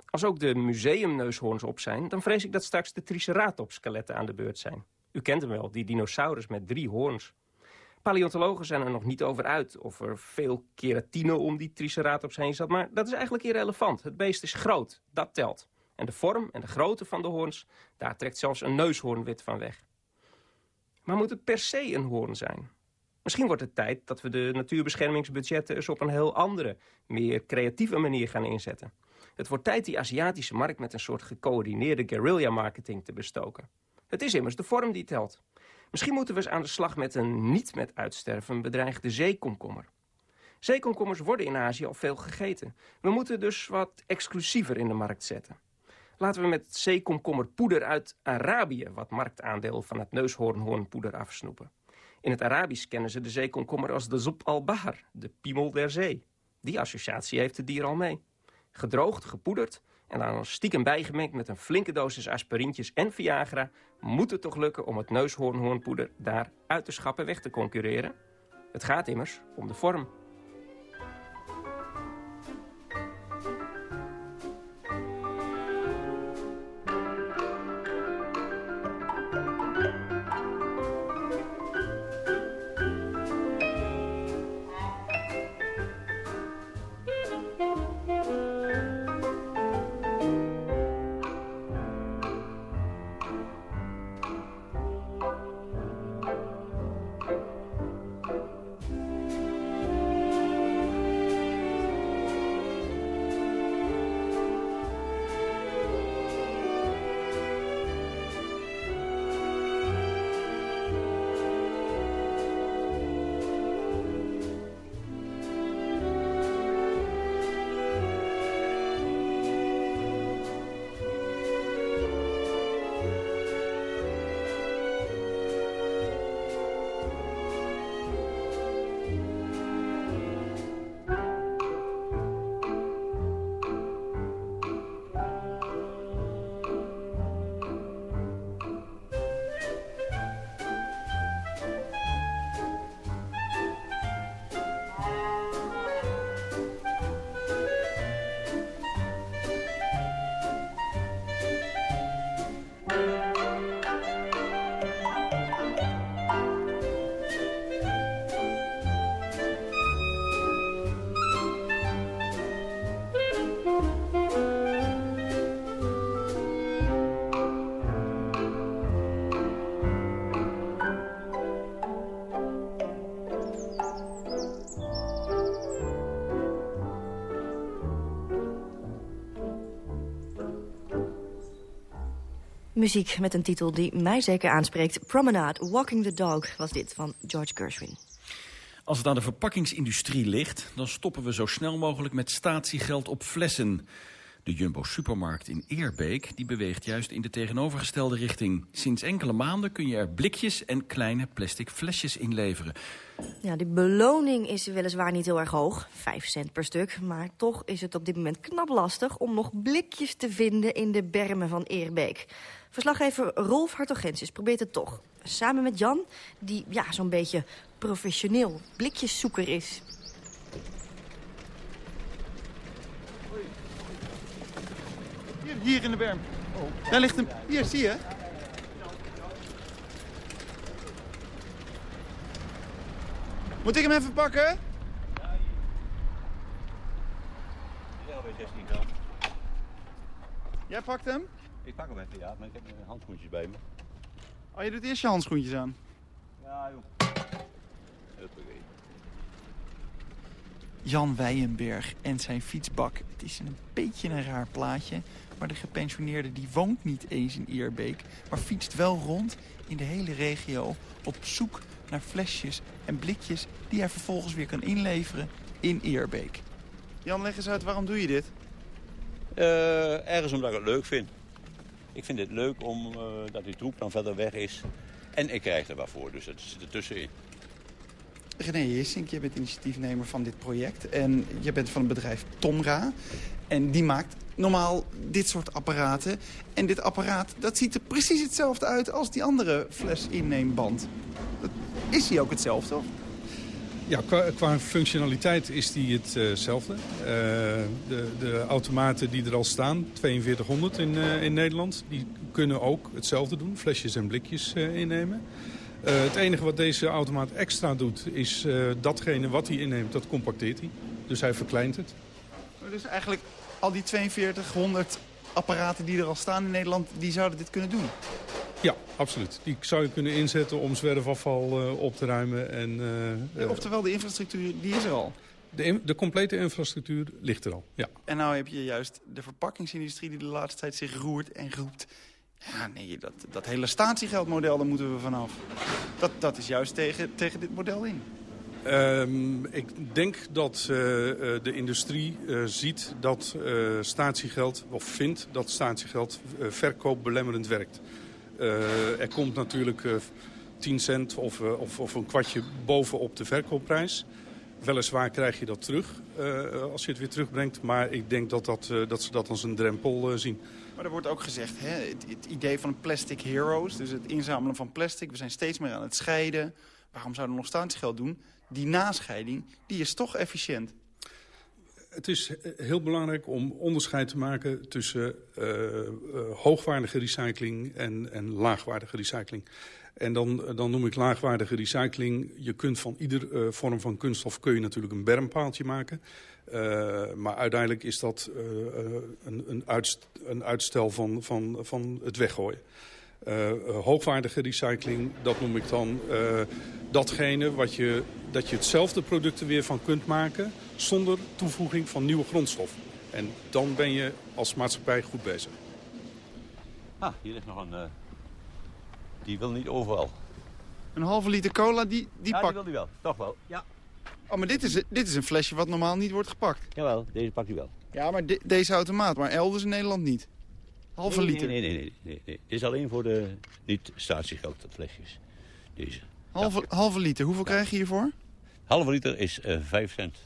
Als ook de museumneushoorns op zijn... dan vrees ik dat straks de triceratops-skeletten aan de beurt zijn. U kent hem wel, die dinosaurus met drie hoorns. Paleontologen zijn er nog niet over uit of er veel keratine om die triceratops heen zat. Maar dat is eigenlijk irrelevant. Het beest is groot, dat telt. En de vorm en de grootte van de hoorns, daar trekt zelfs een neushoornwit van weg. Maar moet het per se een hoorn zijn? Misschien wordt het tijd dat we de natuurbeschermingsbudgetten eens op een heel andere, meer creatieve manier gaan inzetten. Het wordt tijd die Aziatische markt met een soort gecoördineerde guerrilla-marketing te bestoken. Het is immers de vorm die telt. Misschien moeten we eens aan de slag met een niet met uitsterven bedreigde zeekomkommer. Zeekomkommers worden in Azië al veel gegeten. We moeten dus wat exclusiever in de markt zetten. Laten we met zeekomkommerpoeder uit Arabië wat marktaandeel van het neushoornhoornpoeder afsnoepen. In het Arabisch kennen ze de zeekomkommer als de zop al-bahar, de piemel der zee. Die associatie heeft het dier al mee. Gedroogd, gepoederd en dan stiekem bijgemengd met een flinke dosis aspirintjes en Viagra... moet het toch lukken om het neushoornhoornpoeder daar uit de schappen weg te concurreren? Het gaat immers om de vorm. Muziek met een titel die mij zeker aanspreekt. Promenade, Walking the Dog was dit van George Gershwin. Als het aan de verpakkingsindustrie ligt, dan stoppen we zo snel mogelijk met statiegeld op flessen. De Jumbo Supermarkt in Eerbeek die beweegt juist in de tegenovergestelde richting. Sinds enkele maanden kun je er blikjes en kleine plastic flesjes inleveren. Ja, die beloning is weliswaar niet heel erg hoog, 5 cent per stuk. Maar toch is het op dit moment knap lastig om nog blikjes te vinden in de bermen van Eerbeek. Verslaggever Rolf Hartogensis probeert het toch. Samen met Jan, die ja, zo'n beetje professioneel blikjeszoeker is. Hier, hier in de berm. Daar ligt hem. Hier, zie je? Moet ik hem even pakken? Ja, bij 16 gram. Jij pakt hem? Ik pak hem even, ja, maar ik heb mijn handschoentjes bij me. Oh, je doet eerst je handschoentjes aan. Ja, joh. Huppakee. Jan Weijenberg en zijn fietsbak. Het is een beetje een raar plaatje. Maar de gepensioneerde die woont niet eens in Eerbeek... maar fietst wel rond in de hele regio op zoek naar flesjes en blikjes... die hij vervolgens weer kan inleveren in Eerbeek. Jan, leg eens uit, waarom doe je dit? Eh, ergens omdat ik het leuk vind. Ik vind het leuk om, eh, dat die troep dan verder weg is. En ik krijg er wat voor, dus dat zit er tussenin. René Jissink, je bent initiatiefnemer van dit project. En je bent van het bedrijf Tomra. En die maakt normaal dit soort apparaten. En dit apparaat, dat ziet er precies hetzelfde uit als die andere fles-inneemband. Dat is die ook hetzelfde, of? Ja, qua, qua functionaliteit is die hetzelfde. Uh, de, de automaten die er al staan, 4200 in, uh, in Nederland, die kunnen ook hetzelfde doen. Flesjes en blikjes innemen. het enige wat deze automaat extra doet, is datgene wat hij inneemt, dat compacteert hij. Dus hij verkleint het. Dus eigenlijk al die 4200 apparaten die er al staan in Nederland, die zouden dit kunnen doen? Ja, absoluut. Die zou je kunnen inzetten om zwerfafval uh, op te ruimen. En, uh, ja, oftewel, de infrastructuur die is er al? De, de, complete infrastructuur ligt er al, ja. En nou heb je juist de verpakkingsindustrie die de laatste tijd zich roert en roept... Ja, nee, dat, dat hele statiegeldmodel, daar moeten we vanaf. Dat, dat is juist tegen, tegen dit model in. Um, ik denk dat uh, de industrie uh, ziet dat uh, statiegeld, of vindt dat statiegeld verkoopbelemmerend werkt. Er komt natuurlijk 10 cent of, of, of, een kwartje bovenop de verkoopprijs. Weliswaar krijg je dat terug als je het weer terugbrengt. Maar ik denk dat, dat, dat ze dat als een drempel zien. Maar er wordt ook gezegd, hè, het, het idee van plastic heroes, dus het inzamelen van plastic. We zijn steeds meer aan het scheiden. Waarom zouden we nog statiegeld doen? die nascheiding, die is toch efficiënt. Het is heel belangrijk om onderscheid te maken tussen uh, uh, hoogwaardige recycling en, en laagwaardige recycling. En dan, dan noem ik laagwaardige recycling. Je kunt van ieder vorm van kunststof kun je natuurlijk een bermpaaltje maken. Maar uiteindelijk is dat een, een, uitstel van, van, van het weggooien. Uh, hoogwaardige recycling, dat noem ik dan uh, datgene wat je, dat je hetzelfde producten weer van kunt maken zonder toevoeging van nieuwe grondstof. En dan ben je als maatschappij goed bezig. Ah, hier ligt nog een... Uh, die wil niet overal. Een halve liter cola, die, die ja, pakt... die wil die wel. Toch wel. Ja. Oh, maar dit is, dit is een flesje wat normaal niet wordt gepakt. Jawel, deze pakt u wel. Ja, maar de, deze automaat, maar elders in Nederland niet. Halve nee, liter? Nee, nee, nee, nee, nee. Dit is alleen voor de niet-statiegeld-flesjes. Deze. Halve, halve liter, hoeveel ja. krijg je hiervoor? Halve liter is uh, 5 cent.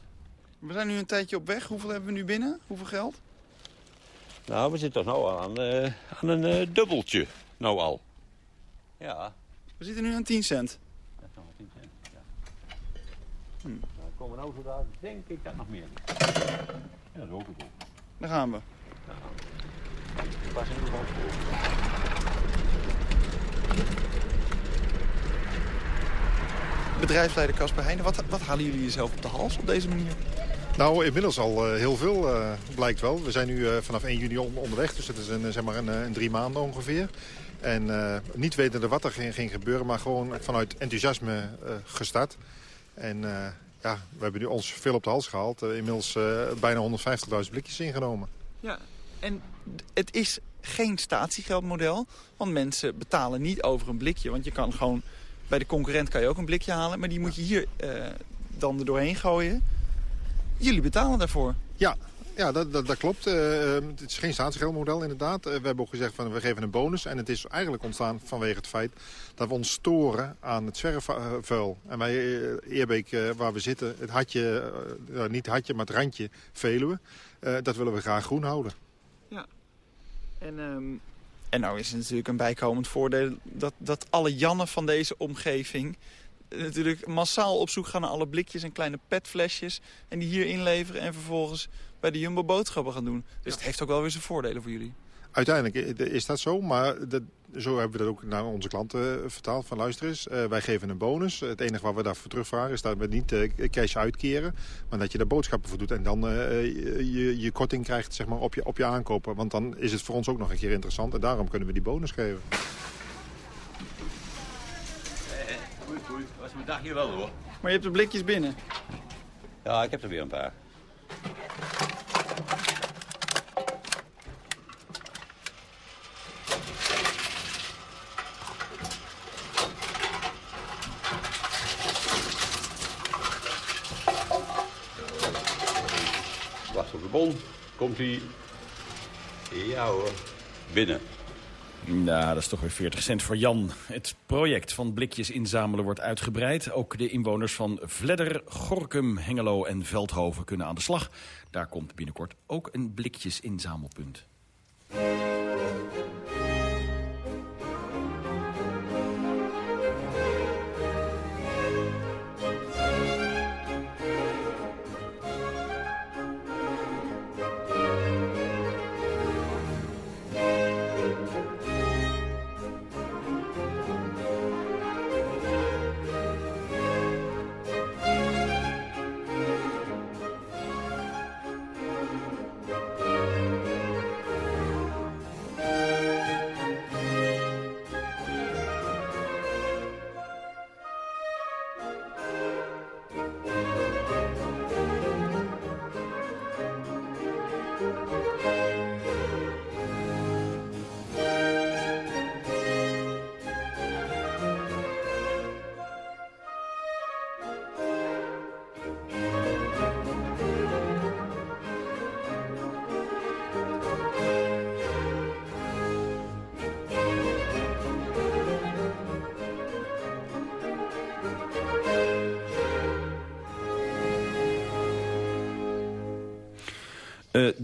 We zijn nu een tijdje op weg. Hoeveel hebben we nu binnen? Hoeveel geld? Nou, we zitten toch nou al aan, uh, aan een uh, dubbeltje. Nou al. Ja. We zitten nu aan 10 cent. Dat is nog 10 cent, ja. Hm. Nou, komen we nou zo daar, denk ik dat nog meer. Ja, dat is ook goed. Daar gaan we. Pas in de Bedrijfsleider Casper Heijnen, wat, wat halen jullie jezelf op de hals op deze manier? Nou, inmiddels al uh, heel veel, uh, blijkt wel. We zijn nu uh, vanaf 1 juni on onderweg, dus dat is een, zeg maar een, een drie maanden ongeveer. En niet wetende wat er ging, ging, gebeuren, maar gewoon vanuit enthousiasme gestart. En ja, we hebben nu ons veel op de hals gehaald. inmiddels bijna 150.000 blikjes ingenomen. Ja, en het is geen statiegeldmodel, want mensen betalen niet over een blikje. Want je kan gewoon, bij de concurrent kan je ook een blikje halen, maar die moet je hier, uh, dan er doorheen gooien. Jullie betalen daarvoor. Ja, ja, dat, dat, klopt. Uh, het is geen staatsgeldmodel inderdaad. We hebben ook gezegd van we geven een bonus. En het is eigenlijk ontstaan vanwege het feit dat we ons storen aan het zwerfvuil. En bij Eerbeek, waar we zitten, het hatje, niet het maar het randje Veluwe. dat willen we graag groen houden. Ja. En, um, en nou is het natuurlijk een bijkomend voordeel dat, dat alle Jannen van deze omgeving natuurlijk massaal op zoek gaan naar alle blikjes en kleine petflesjes. En die hier inleveren en vervolgens bij de Jumbo boodschappen gaan doen. Dus het heeft ook wel weer zijn voordelen voor jullie. Uiteindelijk is dat zo, maar dat, zo hebben we dat ook naar onze klanten eh, vertaald. Van luister eens, uh, wij geven een bonus. Het enige wat we daarvoor terugvragen is dat we niet uh, cash uitkeren. Maar dat je daar boodschappen voor doet en dan je, je korting krijgt zeg maar, op, je, op je aankopen. Want dan is het voor ons ook nog een keer interessant. En daarom kunnen we die bonus geven. Goed, goed. Was mijn dag hier wel hoor. Maar je hebt de blikjes binnen? Ja, ik heb er weer een paar. Op de bon. Komt hij? Ja hoor. Binnen. Nou, dat is toch weer 40 cent voor Jan. Het project van blikjes inzamelen wordt uitgebreid. Ook de inwoners van Vledder, Gorkum, Hengelo en Veldhoven kunnen aan de slag. Daar komt binnenkort ook een blikjes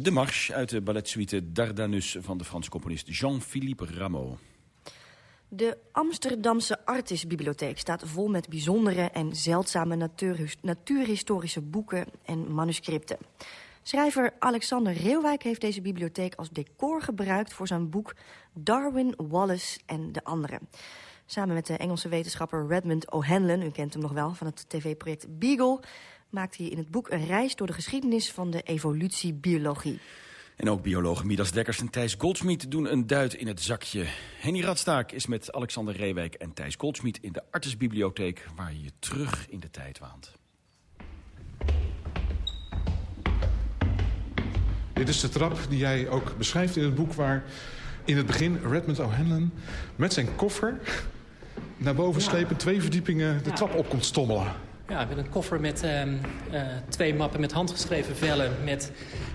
de Marche uit de balletsuite Dardanus van de Franse componist Jean-Philippe Rameau. De Amsterdamse Artisbibliotheek staat vol met bijzondere en zeldzame natuur, natuurhistorische boeken en manuscripten. Schrijver Alexander Reeuwijk heeft deze bibliotheek als decor gebruikt voor zijn boek Darwin, Wallace en de anderen. Samen met de Engelse wetenschapper Redmond O'Hanlon, u kent hem nog wel van het tv-project Beagle, maakt hij in het boek een reis door de geschiedenis van de evolutiebiologie. En ook biologen Midas Dekkers en Thijs Goldsmit doen een duit in het zakje. Henny Radstaak is met Alexander Reewijk en Thijs Goldsmit in de Artesbibliotheek... waar je je terug in de tijd waant. Dit is de trap die jij ook beschrijft in het boek... waar in het begin Redmond O'Hanlon met zijn koffer naar boven slepen... twee verdiepingen de trap op komt stommelen. Ja, met een koffer met uh, uh, twee mappen met handgeschreven vellen... met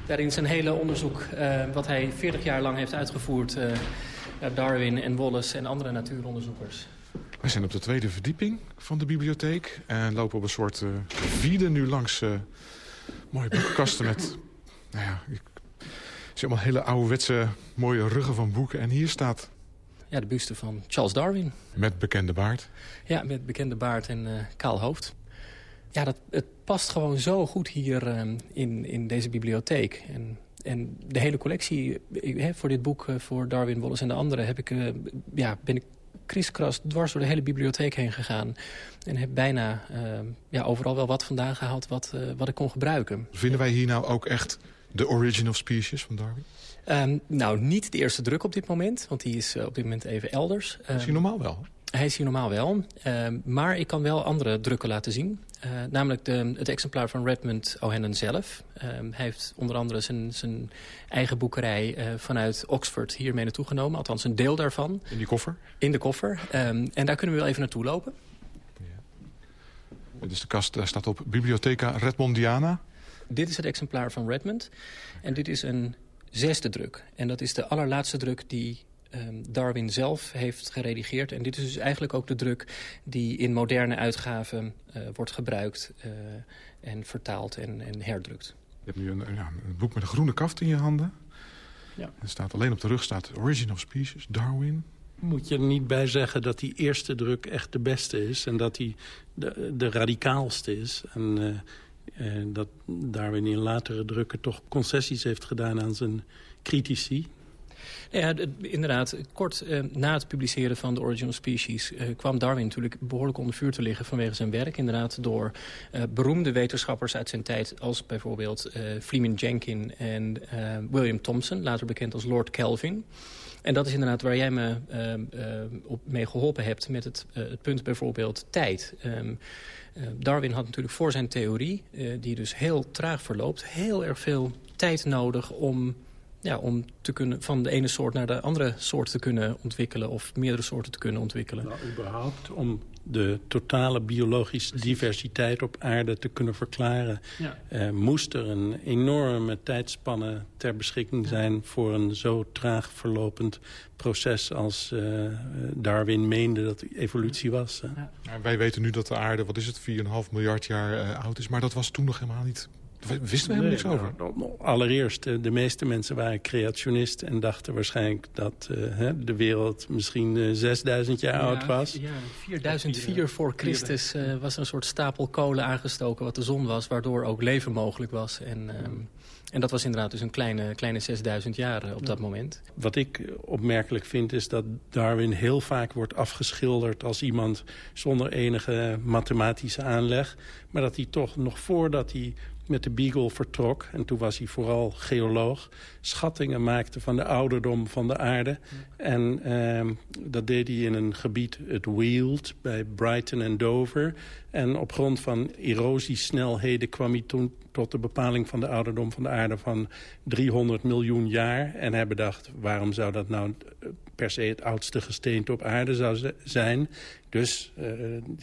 daarin zijn hele onderzoek uh, wat hij 40 jaar lang heeft uitgevoerd... naar Darwin en Wallace en andere natuuronderzoekers. Wij zijn op de tweede verdieping van de bibliotheek... en lopen op een soort vierde nu langs mooie boekenkasten met... Nou ja, ik zie allemaal hele ouderwetse mooie ruggen van boeken. En hier staat ja, de buste van Charles Darwin. Met bekende baard? Ja, met bekende baard en uh, kaal hoofd ja, dat, het past gewoon zo goed hier uh, in, in deze bibliotheek. En, en de hele collectie ik, voor dit boek, uh, voor Darwin, Wallace en de anderen... Heb ik, uh, ja, ben ik kriskras dwars door de hele bibliotheek heen gegaan. En heb bijna ehm, ja, overal wel wat vandaan gehaald wat, wat ik kon gebruiken. Vinden wij hier nou ook echt de origin of species van Darwin? Um, nou, niet de eerste druk op dit moment, want die is op dit moment even elders. is hij normaal wel? Hij is hier normaal wel, uh, maar ik kan wel andere drukken laten zien. Uh, namelijk de, het exemplaar van Redmond O'Hanlon zelf. Uh, hij heeft onder andere zijn, zijn eigen boekerij eh, vanuit Oxford hiermee naartoe genomen. Althans een deel daarvan. In die koffer? In de koffer. Um, en daar kunnen we wel even naartoe lopen. Dit is de kast, daar staat op Bibliotheca Redmondiana. Dit is het exemplaar van Redmond. En dit is een zesde druk. En dat is de allerlaatste druk die ehm, Darwin zelf heeft geredigeerd. En dit is dus eigenlijk ook de druk die in moderne uitgaven uh, wordt gebruikt... Uh, en vertaald en, en, herdrukt. Je hebt nu een, ja, een, boek met een groene kaft in je handen. Ja. Er staat alleen op de rug staat Origin of Species, Darwin. Moet je er niet bij zeggen dat die eerste druk echt de beste is... en dat die de, de radicaalste is... En, uh, uh, dat Darwin in latere drukken toch concessies heeft gedaan aan zijn critici. Ja, inderdaad. Kort uh, na het publiceren van The Origin of Species... Uh, kwam Darwin natuurlijk behoorlijk onder vuur te liggen vanwege zijn werk. Inderdaad door uh, beroemde wetenschappers uit zijn tijd... als bijvoorbeeld Fleeman Jenkin en William Thomson... later bekend als Lord Kelvin. En dat is inderdaad waar jij me op mee geholpen hebt... met het, het punt bijvoorbeeld tijd... Um, Darwin had natuurlijk voor zijn theorie, die dus heel traag verloopt... heel erg veel tijd nodig om ja, om te kunnen, van de ene soort naar de andere soort te kunnen ontwikkelen... of meerdere soorten te kunnen ontwikkelen. Nou, überhaupt om de totale biologische diversiteit op aarde te kunnen verklaren... Ja. Uh, moest er een enorme tijdspanne ter beschikking zijn... voor een zo traag verlopend proces als uh, Darwin meende dat evolutie was. Ja. wij weten nu dat de aarde, wat is het, 4,5 miljard jaar uh, oud is... maar dat was toen nog helemaal niet wisten we helemaal niks over. Nou, allereerst, de meeste mensen waren creationist... en dachten waarschijnlijk dat uh, de wereld misschien uh, 6000 jaar ja, oud was. Ja, 4004 voor Christus uh, was er een soort stapel kolen aangestoken... wat de zon was, waardoor ook leven mogelijk was. En, um, en dat was inderdaad dus een kleine, kleine 6000 jaar op dat moment. Wat ik opmerkelijk vind is dat Darwin heel vaak wordt afgeschilderd... als iemand zonder enige mathematische aanleg. Maar dat hij toch nog voordat hij met de Beagle vertrok... en toen was hij vooral geoloog... schattingen maakte van de ouderdom van de aarde. En uh, dat deed hij in een gebied, het Weald, bij Brighton en Dover. En op grond van erosiesnelheden kwam hij toen tot de bepaling van de ouderdom van de aarde van 300 miljoen jaar. En hij bedacht, waarom zou dat nou per se het oudste gesteente op aarde zou zijn. Dus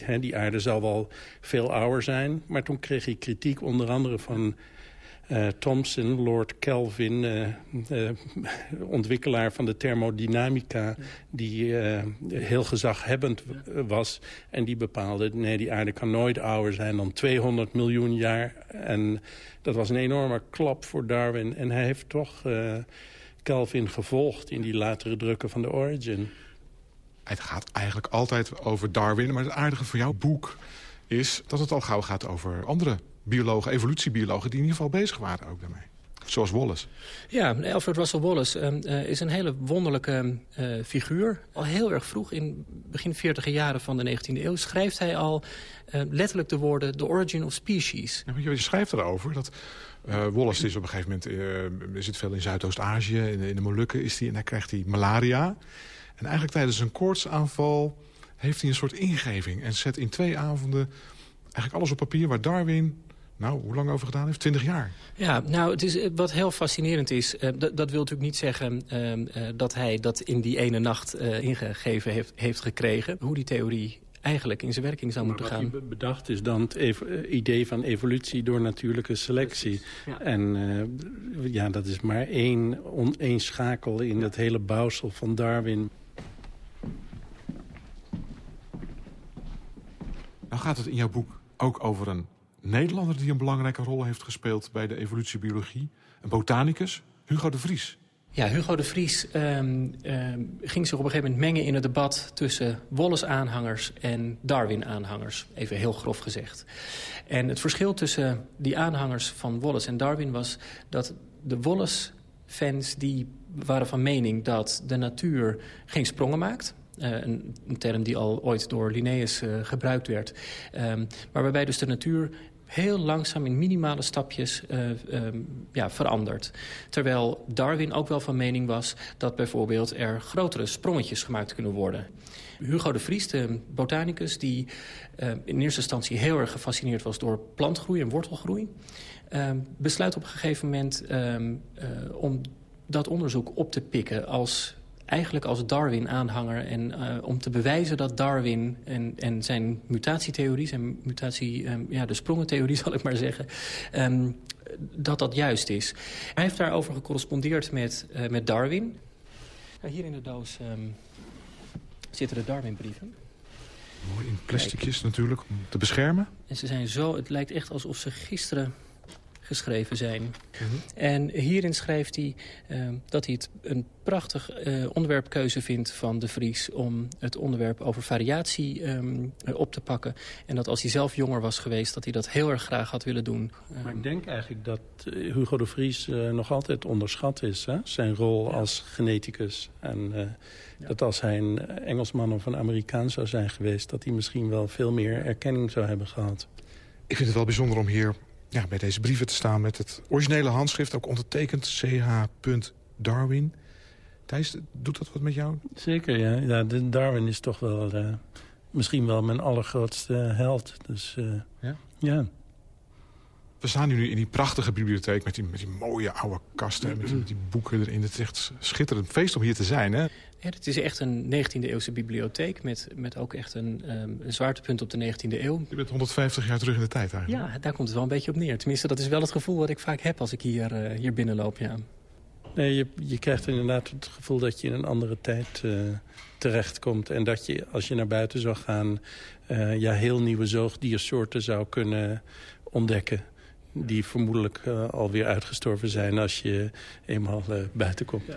uh, die aarde zal wel veel ouder zijn. Maar toen kreeg hij kritiek onder andere van uh, Thomson, Lord Kelvin, uh, ontwikkelaar van de thermodynamica... die heel gezaghebbend was. En die bepaalde, nee, die aarde kan nooit ouder zijn dan 200 miljoen jaar. En dat was een enorme klap voor Darwin. En hij heeft toch Kelvin gevolgd in die latere drukken van de Origin. Het gaat eigenlijk altijd over Darwin. Maar het aardige van jouw boek is dat het al gauw gaat over andere biologen, evolutiebiologen... die in ieder geval bezig waren ook daarmee. Zoals Wallace. Ja, Alfred Russel Wallace uh, is een hele wonderlijke uh, figuur. Al heel erg vroeg, in begin 40 jaren van de 19e eeuw... schrijft hij al uh, letterlijk de woorden The Origin of Species. Ja, je schrijft erover dat Wallace is op een gegeven moment... zit veel in Zuidoost-Azië, in, in, de Molukken is hij... en dan krijgt hij malaria. En eigenlijk tijdens een koortsaanval heeft hij een soort ingeving... en zet in twee avonden eigenlijk alles op papier waar Darwin nou, hoe lang over gedaan heeft? Twintig jaar. Ja, nou, het is, wat heel fascinerend is... Uh, dat wil natuurlijk niet zeggen uh, uh, dat hij dat in die ene nacht ingegeven heeft, heeft gekregen. Hoe die theorie eigenlijk in zijn werking zou maar moeten gaan. Wat bedacht is dan het idee van evolutie door natuurlijke selectie. Ja. En ja, dat is maar één, on, één schakel in het hele bouwsel van Darwin. Nou gaat het in jouw boek ook over een Nederlander die een belangrijke rol heeft gespeeld bij de evolutiebiologie. Een botanicus, Hugo de Vries. Ja, Hugo de Vries um, um, ging zich op een gegeven moment mengen in het debat... tussen Wallace-aanhangers en Darwin-aanhangers. Even heel grof gezegd. En het verschil tussen die aanhangers van Wallace en Darwin was... dat de Wallace-fans die waren van mening dat de natuur geen sprongen maakt... Uh, een, term die al ooit door Linnaeus uh, gebruikt werd. Um, maar waarbij dus de natuur heel langzaam in minimale stapjes uh, ja, verandert. Terwijl Darwin ook wel van mening was dat bijvoorbeeld er grotere sprongetjes gemaakt kunnen worden. Hugo de Vries, de botanicus, die uh, in eerste instantie heel erg gefascineerd was door plantgroei en wortelgroei, uh, besluit op een gegeven moment um, om dat onderzoek op te pikken als eigenlijk als Darwin-aanhanger. En uh, om te bewijzen dat Darwin en, en zijn mutatietheorie... zijn mutatie, um, ja, de sprongentheorie zal ik maar zeggen... Um, dat dat juist is. Hij heeft daarover gecorrespondeerd met, uh, met Darwin. Nou, hier in de doos um, zitten de Darwin-brieven. Mooi in plasticjes natuurlijk, om te beschermen. En ze zijn zo, het lijkt echt alsof ze gisteren geschreven zijn. Mm -hmm. En hierin schrijft hij uh, dat hij het een prachtig uh, onderwerpkeuze vindt van de Vries... om het onderwerp over variatie um, op te pakken. En dat als hij zelf jonger was geweest, dat hij dat heel erg graag had willen doen. Maar ik denk eigenlijk dat Hugo de Vries uh, nog altijd onderschat is. Hè? Zijn rol ja. als geneticus. En ja. dat als hij een Engelsman of een Amerikaan zou zijn geweest... dat hij misschien wel veel meer erkenning zou hebben gehad. Ik vind het wel bijzonder om hier ja, bij deze brieven te staan met het originele handschrift... ook ondertekend ch. Darwin. Thijs, doet dat wat met jou? Zeker, ja. ja de Darwin is toch wel uh, misschien wel mijn allergrootste held. Dus uh, ja? ja. We staan nu in die prachtige bibliotheek met die, met die mooie oude kasten... en met die, met die boeken erin. Het is echt schitterend feest om hier te zijn, hè? Ja, het is echt een 19e-eeuwse bibliotheek... Met, met ook echt een, um, een zwaartepunt op de 19e eeuw. Je bent 150 jaar terug in de tijd eigenlijk. Ja, daar komt het wel een beetje op neer. Tenminste, dat is wel het gevoel wat ik vaak heb als ik hier, uh, hier binnenloop, ja. Nee, je, je krijgt inderdaad het gevoel dat je in een andere tijd uh, terechtkomt. En dat je, als je naar buiten zou gaan... Uh, ja, heel nieuwe zoogdiersoorten zou kunnen ontdekken die vermoedelijk uh, alweer uitgestorven zijn als je eenmaal uh, buiten komt. Ja.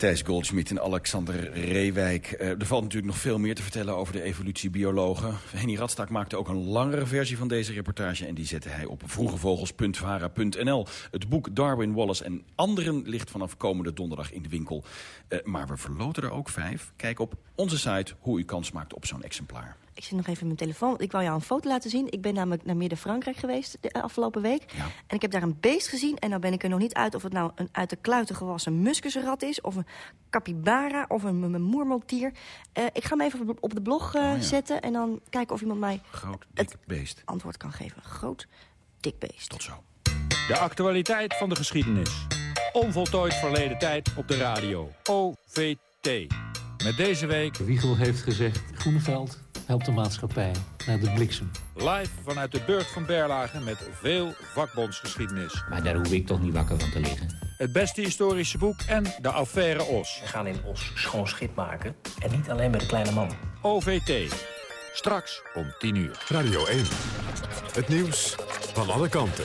Thijs Goldschmidt en Alexander Reewijk. Uh, er valt natuurlijk nog veel meer te vertellen over de evolutiebiologen. Henny Radstaak maakte ook een langere versie van deze reportage... en die zette hij op vroegevogels.vara.nl. Het boek Darwin, Wallace en anderen ligt vanaf komende donderdag in de winkel. Uh, maar we verloten er ook vijf. Kijk op onze site hoe u kans maakt op zo'n exemplaar. Ik zit nog even in mijn telefoon. Ik wou jou een foto laten zien. Ik ben namelijk naar Midden-Frankrijk geweest de afgelopen week. Ja. En ik heb daar een beest gezien. En nou ben ik er nog niet uit of het nou een uit de kluiten gewassen muskusrat is... of een capybara of een, een. Uh, ik ga hem even op de blog uh, oh, ja. zetten. En dan kijken of iemand mij Groot, dik beest. antwoord kan geven. Groot, dik beest. Tot zo. De actualiteit van de geschiedenis. Onvoltooid verleden tijd op de radio. OVT. Met deze week... Wiegel heeft gezegd, Groeneveld helpt de maatschappij naar de bliksem. Live vanuit de Burg van Berlage met veel vakbondsgeschiedenis. Maar daar hoef ik toch niet wakker van te liggen. Het beste historische boek en de affaire Os. We gaan in Os schoon schip maken. En niet alleen met de kleine man. OVT. Straks om 10 uur. Radio 1. Het nieuws van alle kanten.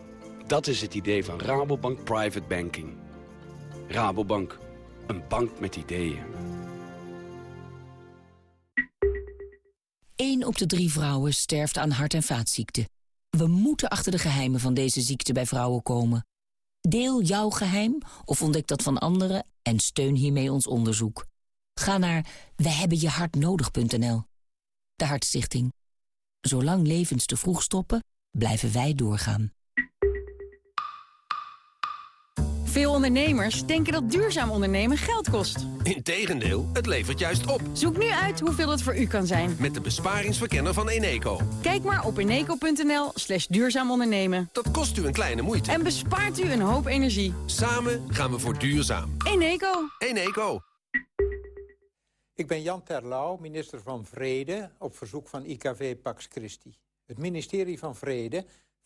Dat is het idee van Rabobank Private Banking. Rabobank, een bank met ideeën. Eén op de drie vrouwen sterft aan hart- en vaatziekten. We moeten achter de geheimen van deze ziekte bij vrouwen komen. Deel jouw geheim of ontdek dat van anderen en steun hiermee ons onderzoek. Ga naar wehebbenjehartnodig.nl. De Hartstichting. Zolang levens te vroeg stoppen, blijven wij doorgaan. Veel ondernemers denken dat duurzaam ondernemen geld kost. Integendeel, het levert juist op. Zoek nu uit hoeveel het voor u kan zijn. Met de besparingsverkenner van Eneco. Kijk maar op eneco.nl slash duurzaam ondernemen. Dat kost u een kleine moeite. En bespaart u een hoop energie. Samen gaan we voor duurzaam. Eneco. Eneco. Ik ben Jan Terlouw, minister van Vrede, op verzoek van IKV Pax Christi. Het ministerie van Vrede